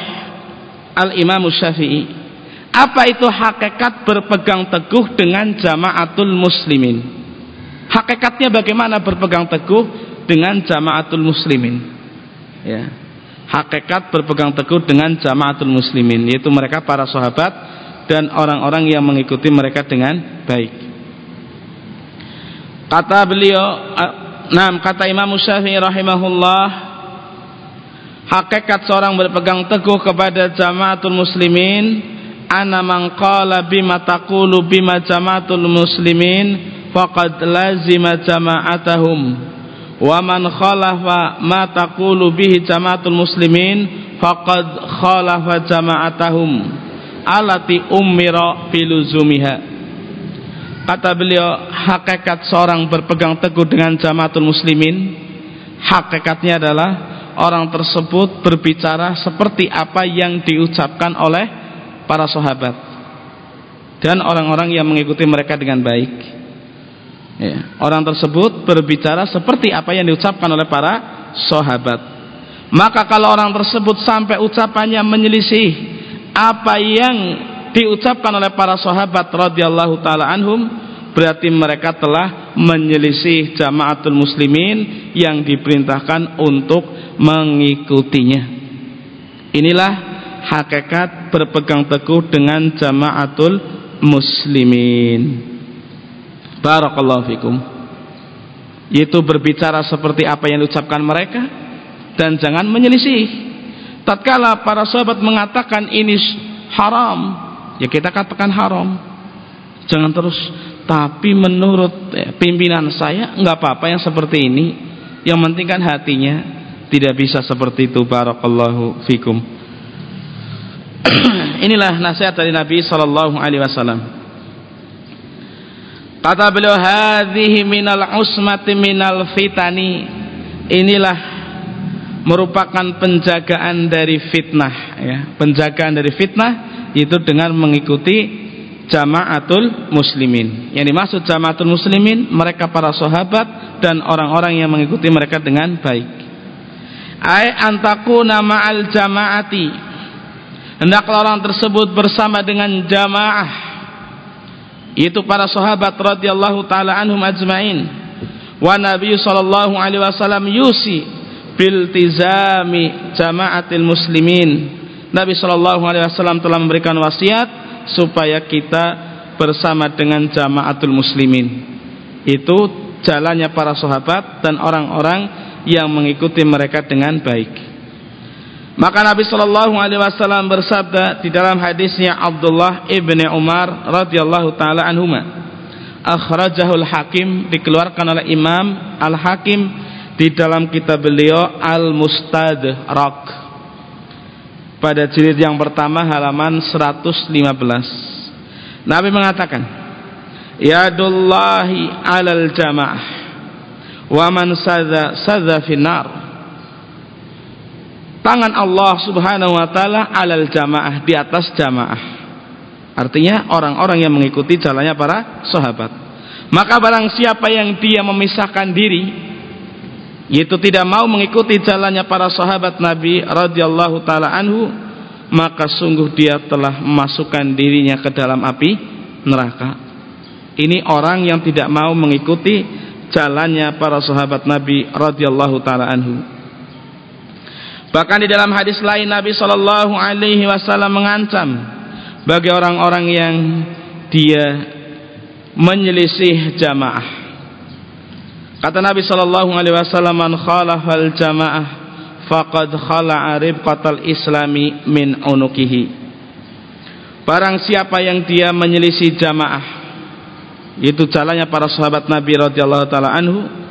Al-Imam Syafi'i. Apa itu hakikat berpegang teguh dengan jamaatul muslimin Hakikatnya bagaimana berpegang teguh dengan jamaatul muslimin? Ya. Hakikat berpegang teguh dengan jamaatul muslimin yaitu mereka para sahabat dan orang-orang yang mengikuti mereka dengan baik. Kata beliau, nah kata Imam Syafi'i rahimahullah, hakikat seorang berpegang teguh kepada jamaatul muslimin ana man qala bima jamaatul muslimin faqad lazima jama'atahum. Wa man khalafa ma taqulu bihi jama'atul muslimin faqad khalafa jama'atahum. Alati ummira filuzumiha kata beliau hakikat seorang berpegang teguh dengan jamaatul muslimin hakikatnya adalah orang tersebut berbicara seperti apa yang diucapkan oleh para sahabat dan orang-orang yang mengikuti mereka dengan baik ya, orang tersebut berbicara seperti apa yang diucapkan oleh para sahabat. Maka kalau orang tersebut sampai ucapannya menyelisih apa yang diucapkan oleh para sahabat radhiyallahu taala anhum berarti mereka telah menyelisih jamaatul muslimin yang diperintahkan untuk mengikutinya. Inilah hakikat berpegang teguh dengan jamaatul muslimin Barakallahu fikum. Yaitu berbicara seperti apa yang diucapkan mereka dan jangan menyelisih. Tatkala para sahabat mengatakan ini haram, ya kita katakan haram. Jangan terus tapi menurut eh, pimpinan saya nggak apa-apa yang seperti ini. Yang penting kan hatinya tidak bisa seperti itu. Barakallahu fikum. [clears throat] Inilah nasihat dari Nabi sallallahu alaihi wasallam. Kata beliau hadhihi minal usmati minal fitani. Inilah merupakan penjagaan dari fitnah ya. Penjagaan dari fitnah itu dengan mengikuti jamaatul muslimin. Yang dimaksud jamaatul muslimin mereka para sahabat dan orang-orang yang mengikuti mereka dengan baik. Ai antakuna ma'al jamaati. Hendaklah orang tersebut bersama dengan jamaah itu para sahabat radhiyallahu taala anhum ajmain. Wa nabi sallallahu alaihi wasallam yusi bil tizami jamaatil muslimin. Nabi sallallahu alaihi wasallam telah memberikan wasiat supaya kita bersama dengan jamaatul muslimin. Itu jalannya para sahabat dan orang-orang yang mengikuti mereka dengan baik maka Nabi Shallallahu Alaihi Wasallam bersabda di dalam hadisnya Abdullah ibni Umar radhiyallahu taala anhuma, akhrajahul Hakim dikeluarkan oleh Imam Al Hakim di dalam kitab beliau Al Mustadrak pada jilid yang pertama halaman 115. Nabi mengatakan, Yadullahi alal jamaah wa man sadza sadza finar tangan Allah Subhanahu wa taala alal jamaah di atas jamaah. Artinya orang-orang yang mengikuti jalannya para sahabat. Maka barang siapa yang dia memisahkan diri yaitu tidak mau mengikuti jalannya para sahabat Nabi radhiyallahu taala anhu maka sungguh dia telah memasukkan dirinya ke dalam api neraka. Ini orang yang tidak mau mengikuti jalannya para sahabat Nabi radhiyallahu taala anhu. Bahkan di dalam hadis lain Nabi Shallallahu Alaihi Wasallam mengancam bagi orang-orang yang dia menyelisih jamaah. Kata Nabi Shallallahu Alaihi Wasallam, "Man khalafal jamaah, faqad khala'a ribqatal islami min unukihi Barang siapa yang dia menyelisih jamaah itu jalannya para sahabat Nabi radhiyallahu taala anhu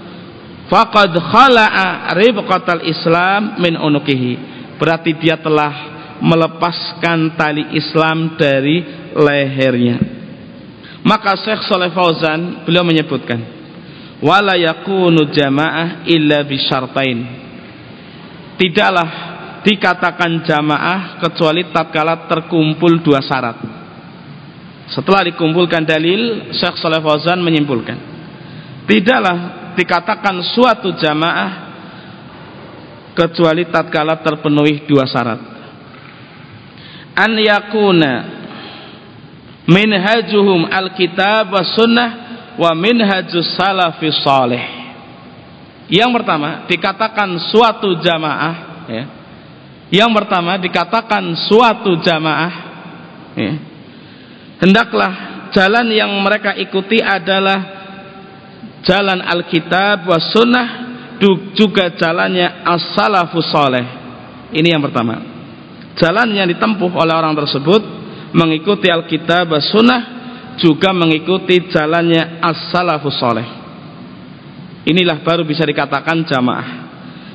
faqad khala'a ribqatal islam min unukihi. Berarti dia telah melepaskan tali Islam dari lehernya. Maka Syekh Saleh Fauzan beliau menyebutkan wala yakunu jamaah illa bisyartain tidaklah dikatakan jamaah kecuali tatkala terkumpul dua syarat. Setelah dikumpulkan dalil, Syekh Saleh Fauzan menyimpulkan, tidaklah dikatakan suatu jamaah kecuali tatkala terpenuhi dua syarat. An yakuna minhajuhum alkitab was sunnah wa minhajus salafis salih. Yang pertama, dikatakan suatu jamaah ya, yang pertama dikatakan suatu jamaah ya, hendaklah jalan yang mereka ikuti adalah jalan Alkitab was sunnah juga jalannya as-salafus soleh ini yang pertama. Jalan yang ditempuh oleh orang tersebut mengikuti Alkitab was sunnah juga mengikuti jalannya as-salafus soleh inilah baru bisa dikatakan jamaah.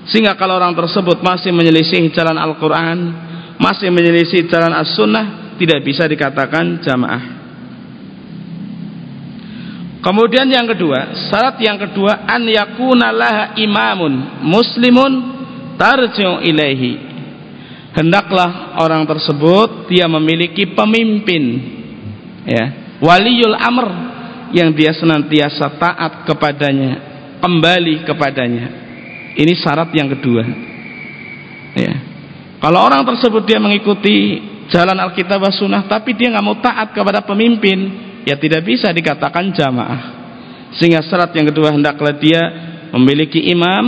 Sehingga kalau orang tersebut masih menyelisih jalan Al-Quran Masih menyelisih jalan As-Sunnah Tidak bisa dikatakan jamaah Kemudian yang kedua Syarat yang kedua An yakuna laha imamun Muslimun tarji'u ilaihi Hendaklah orang tersebut Dia memiliki pemimpin ya Waliul amr Yang dia senantiasa taat kepadanya Kembali kepadanya ini syarat yang kedua. Ya. Kalau orang tersebut dia mengikuti jalan Alkitab Sunnah, tapi dia nggak mau taat kepada pemimpin, ya tidak bisa dikatakan jamaah. Sehingga syarat yang kedua hendaklah dia memiliki imam,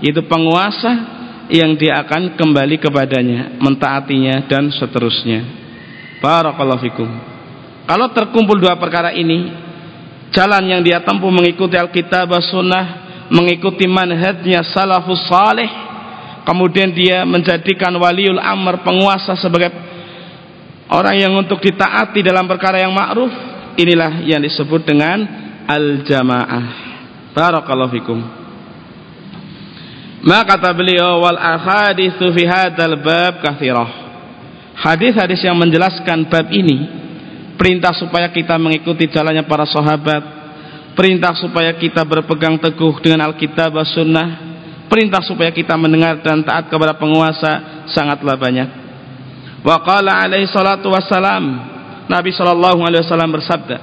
itu penguasa yang dia akan kembali kepadanya, mentaatinya dan seterusnya. Barakallahu fikum. Kalau terkumpul dua perkara ini, jalan yang dia tempuh mengikuti Alkitab Sunnah mengikuti manhajnya salafus salih kemudian dia menjadikan waliul amr penguasa sebagai orang yang untuk ditaati dalam perkara yang ma'ruf inilah yang disebut dengan al-jamaah. Barakallahu fikum. Maka kata beliau wal ahaditsu fi hadzal bab kathirah hadis-hadis yang menjelaskan bab ini perintah supaya kita mengikuti jalannya para sahabat perintah supaya kita berpegang teguh dengan Alkitab dan Sunnah perintah supaya kita mendengar dan taat kepada penguasa sangatlah banyak. Wa qala alaihi salatu wassalam Nabi sallallahu alaihi wasallam bersabda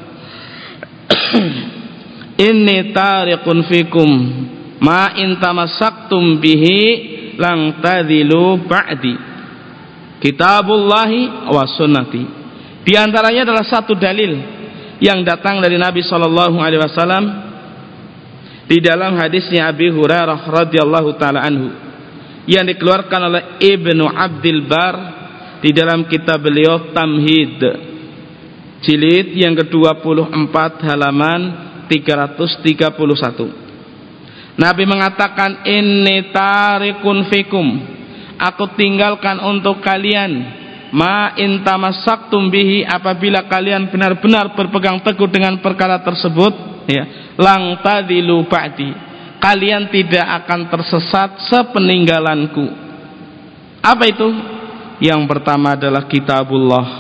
[clears throat] inni tariqun fikum ma in tamassaktum bihi lang tadilu ba'di kitabullahi wa sunnati. Di antaranya adalah satu dalil yang datang dari Nabi sallallahu alaihi wasallam di dalam hadisnya Abi Hurairah radhiyallahu taala anhu yang dikeluarkan oleh Ibnu Abdul Bar di dalam kitab beliau Tamhid jilid yang ke-24 halaman 331 Nabi mengatakan inni tarikun fikum. Aku tinggalkan untuk kalian. Ma in tamassaktum bihi apabila kalian benar-benar berpegang teguh dengan perkara tersebut ya lang tadilu ba'di. Kalian tidak akan tersesat sepeninggalanku. Apa itu? Yang pertama adalah kitabullah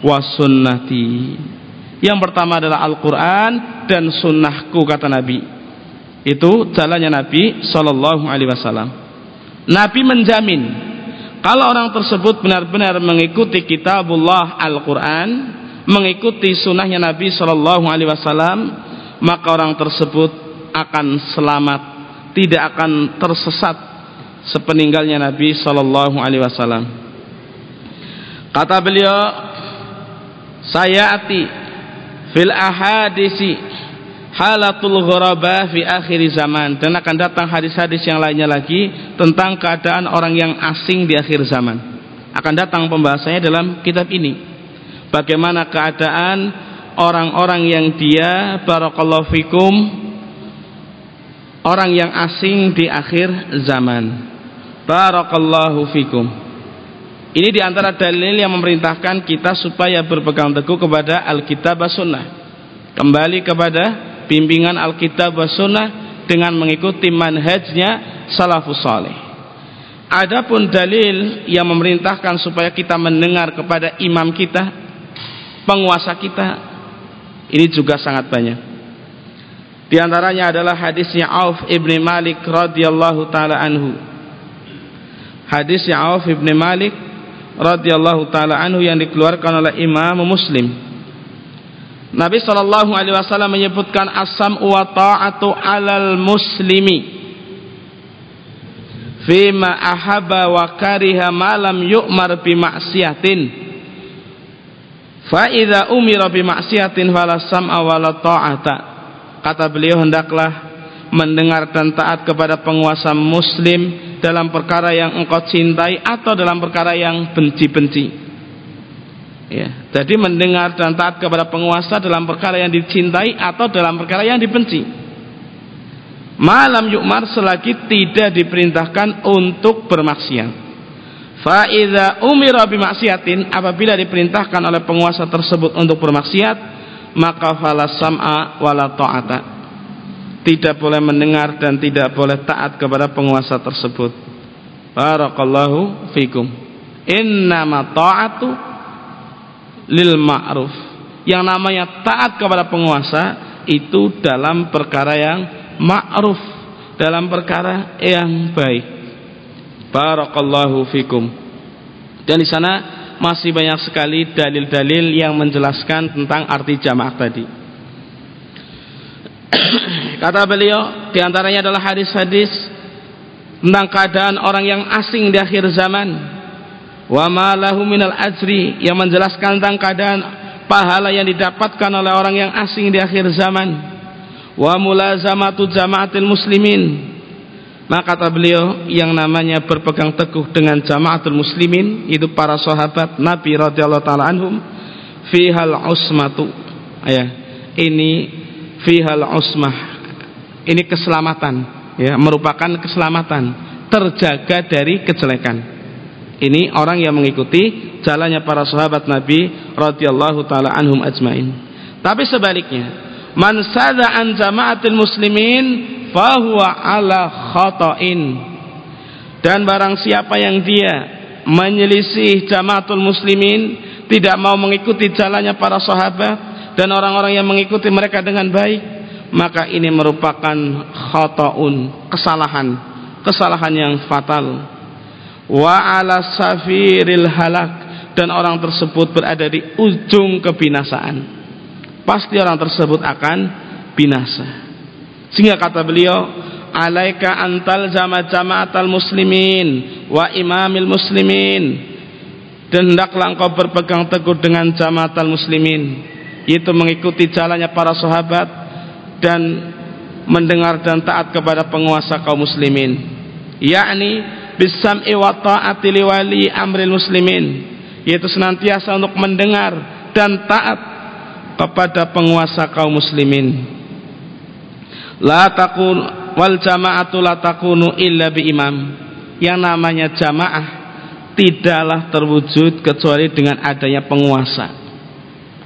wa sunnati. Yang pertama adalah Al-Quran dan sunnahku kata Nabi. Itu jalannya Nabi Sallallahu Alaihi Wasallam. Nabi menjamin kalau orang tersebut benar-benar mengikuti kitabullah Al-Quran mengikuti sunnahnya Nabi Shallallahu Alaihi Wasallam maka orang tersebut akan selamat tidak akan tersesat sepeninggalnya Nabi Shallallahu Alaihi Wasallam. Kata beliau saya ati fil ahadisi halatul ghuraba fi akhir zaman. Dan akan datang hadis-hadis yang lainnya lagi tentang keadaan orang yang asing di akhir zaman. Akan datang pembahasannya dalam kitab ini. Bagaimana keadaan orang-orang yang dia barakallahu fikum orang yang asing di akhir zaman. Barakallahu fikum ini di antara dalil yang memerintahkan kita supaya berpegang teguh kepada Alkitab dan Sunnah. Kembali kepada bimbingan Alkitab dan Sunnah dengan mengikuti manhajnya salafus saleh adapun dalil yang memerintahkan supaya kita mendengar kepada imam kita penguasa kita ini juga sangat banyak. Di antaranya adalah hadisnya Auf ibni Malik radhiyallahu taala anhu. Hadisnya Auf ibni Malik radhiyallahu taala anhu yang dikeluarkan oleh Imam Muslim. Nabi sallallahu alaihi wasallam menyebutkan asam wa ta'atu 'alal muslimi fima ahabba wa kariha ma lam yu'mar bi ma'siyatin fa idza umira bi ma'siyatin fala sam'a wala ta'ata kata beliau hendaklah mendengar dan taat kepada penguasa muslim dalam perkara yang engkau cintai atau dalam perkara yang benci-benci. Ya, jadi mendengar dan taat kepada penguasa dalam perkara yang dicintai atau dalam perkara yang dibenci. Malam yukmar selagi tidak diperintahkan untuk bermaksiat. Faiza umira bimaksiatin apabila diperintahkan oleh penguasa tersebut untuk bermaksiat maka fala sam'a wala ta'ata tidak boleh mendengar dan tidak boleh taat kepada penguasa tersebut. Barakallahu fikum. Innama ta'atu lil ma'ruf. Yang namanya taat kepada penguasa itu dalam perkara yang ma'ruf dalam perkara yang baik. Barakallahu fikum. Dan di sana masih banyak sekali dalil-dalil yang menjelaskan tentang arti jamaah tadi [coughs] Kata beliau, di antaranya adalah hadis-hadis tentang keadaan orang yang asing di akhir zaman. Wa ma lahu minal ajri yang menjelaskan tentang keadaan pahala yang didapatkan oleh orang yang asing di akhir zaman. Wa mulazamatu jamaatil muslimin. Maka kata beliau yang namanya berpegang teguh dengan jamaatul muslimin itu para sahabat Nabi radhiyallahu taala anhum fihal usmatu. Ya, ini fihal usmah ini keselamatan ya merupakan keselamatan terjaga dari kejelekan. Ini orang yang mengikuti jalannya para sahabat Nabi radhiyallahu taala anhum ajmain. Tapi sebaliknya man sada an jamaatil muslimin fahuwa ala khata'in. Dan barang siapa yang dia menyelisih jamaatul muslimin tidak mau mengikuti jalannya para sahabat dan orang-orang yang mengikuti mereka dengan baik maka ini merupakan khata'un kesalahan kesalahan yang fatal. Wa ala safiril halak dan orang tersebut berada di ujung kebinasaan. Pasti orang tersebut akan binasa. Sehingga kata beliau alaika antal jama jamaatal muslimin wa imamil muslimin. Dan hendaklah engkau berpegang teguh dengan jamaatal muslimin yaitu mengikuti jalannya para sahabat dan mendengar dan taat kepada penguasa kaum muslimin. Yakni bisam'i wa ta'ati liwali amril muslimin. Yaitu senantiasa untuk mendengar dan taat kepada penguasa kaum muslimin. La takun wal jama'atu la takunu illa bi imam. Yang namanya jamaah tidaklah terwujud kecuali dengan adanya penguasa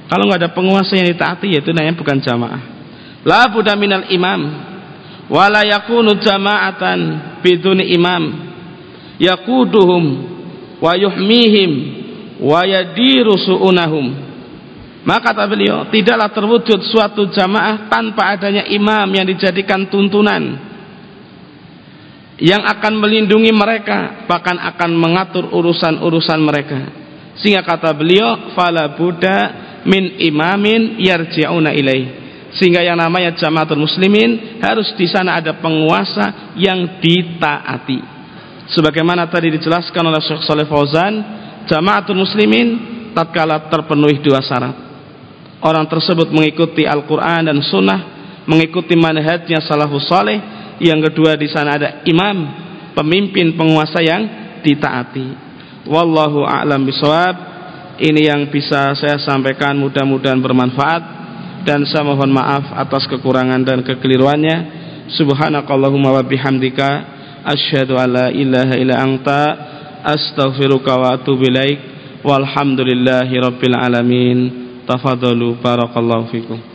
kalau nggak ada penguasa yang ditaati ya itu namanya bukan jamaah. La buddha minal imam. Wala yakunu jama'atan biduni imam. Yakuduhum wa yuhmihim wa yadiru su'unahum. Maka kata beliau tidaklah terwujud suatu jamaah tanpa adanya imam yang dijadikan tuntunan. Yang akan melindungi mereka bahkan akan mengatur urusan-urusan mereka. Sehingga kata beliau fala buddha min imamin yarji'una ilaih. Sehingga yang namanya jamaatul muslimin harus di sana ada penguasa yang ditaati. Sebagaimana tadi dijelaskan oleh Syekh Saleh Fauzan jamaatul muslimin tatkala terpenuhi dua syarat. Orang tersebut mengikuti Al-Qur'an dan sunnah mengikuti manhajnya salafus saleh. Yang kedua di sana ada imam pemimpin penguasa yang ditaati. Wallahu a'lam bisawab ini yang bisa saya sampaikan mudah-mudahan bermanfaat. Dan saya mohon maaf atas kekurangan dan kekeliruannya. Subhanakallahumma wa bihamdika asyhadu alla ilaha illa anta astaghfiruka wa atubu ilaik. Walhamdulillahi rabbil alamin. Tafadalu barakallahu fikum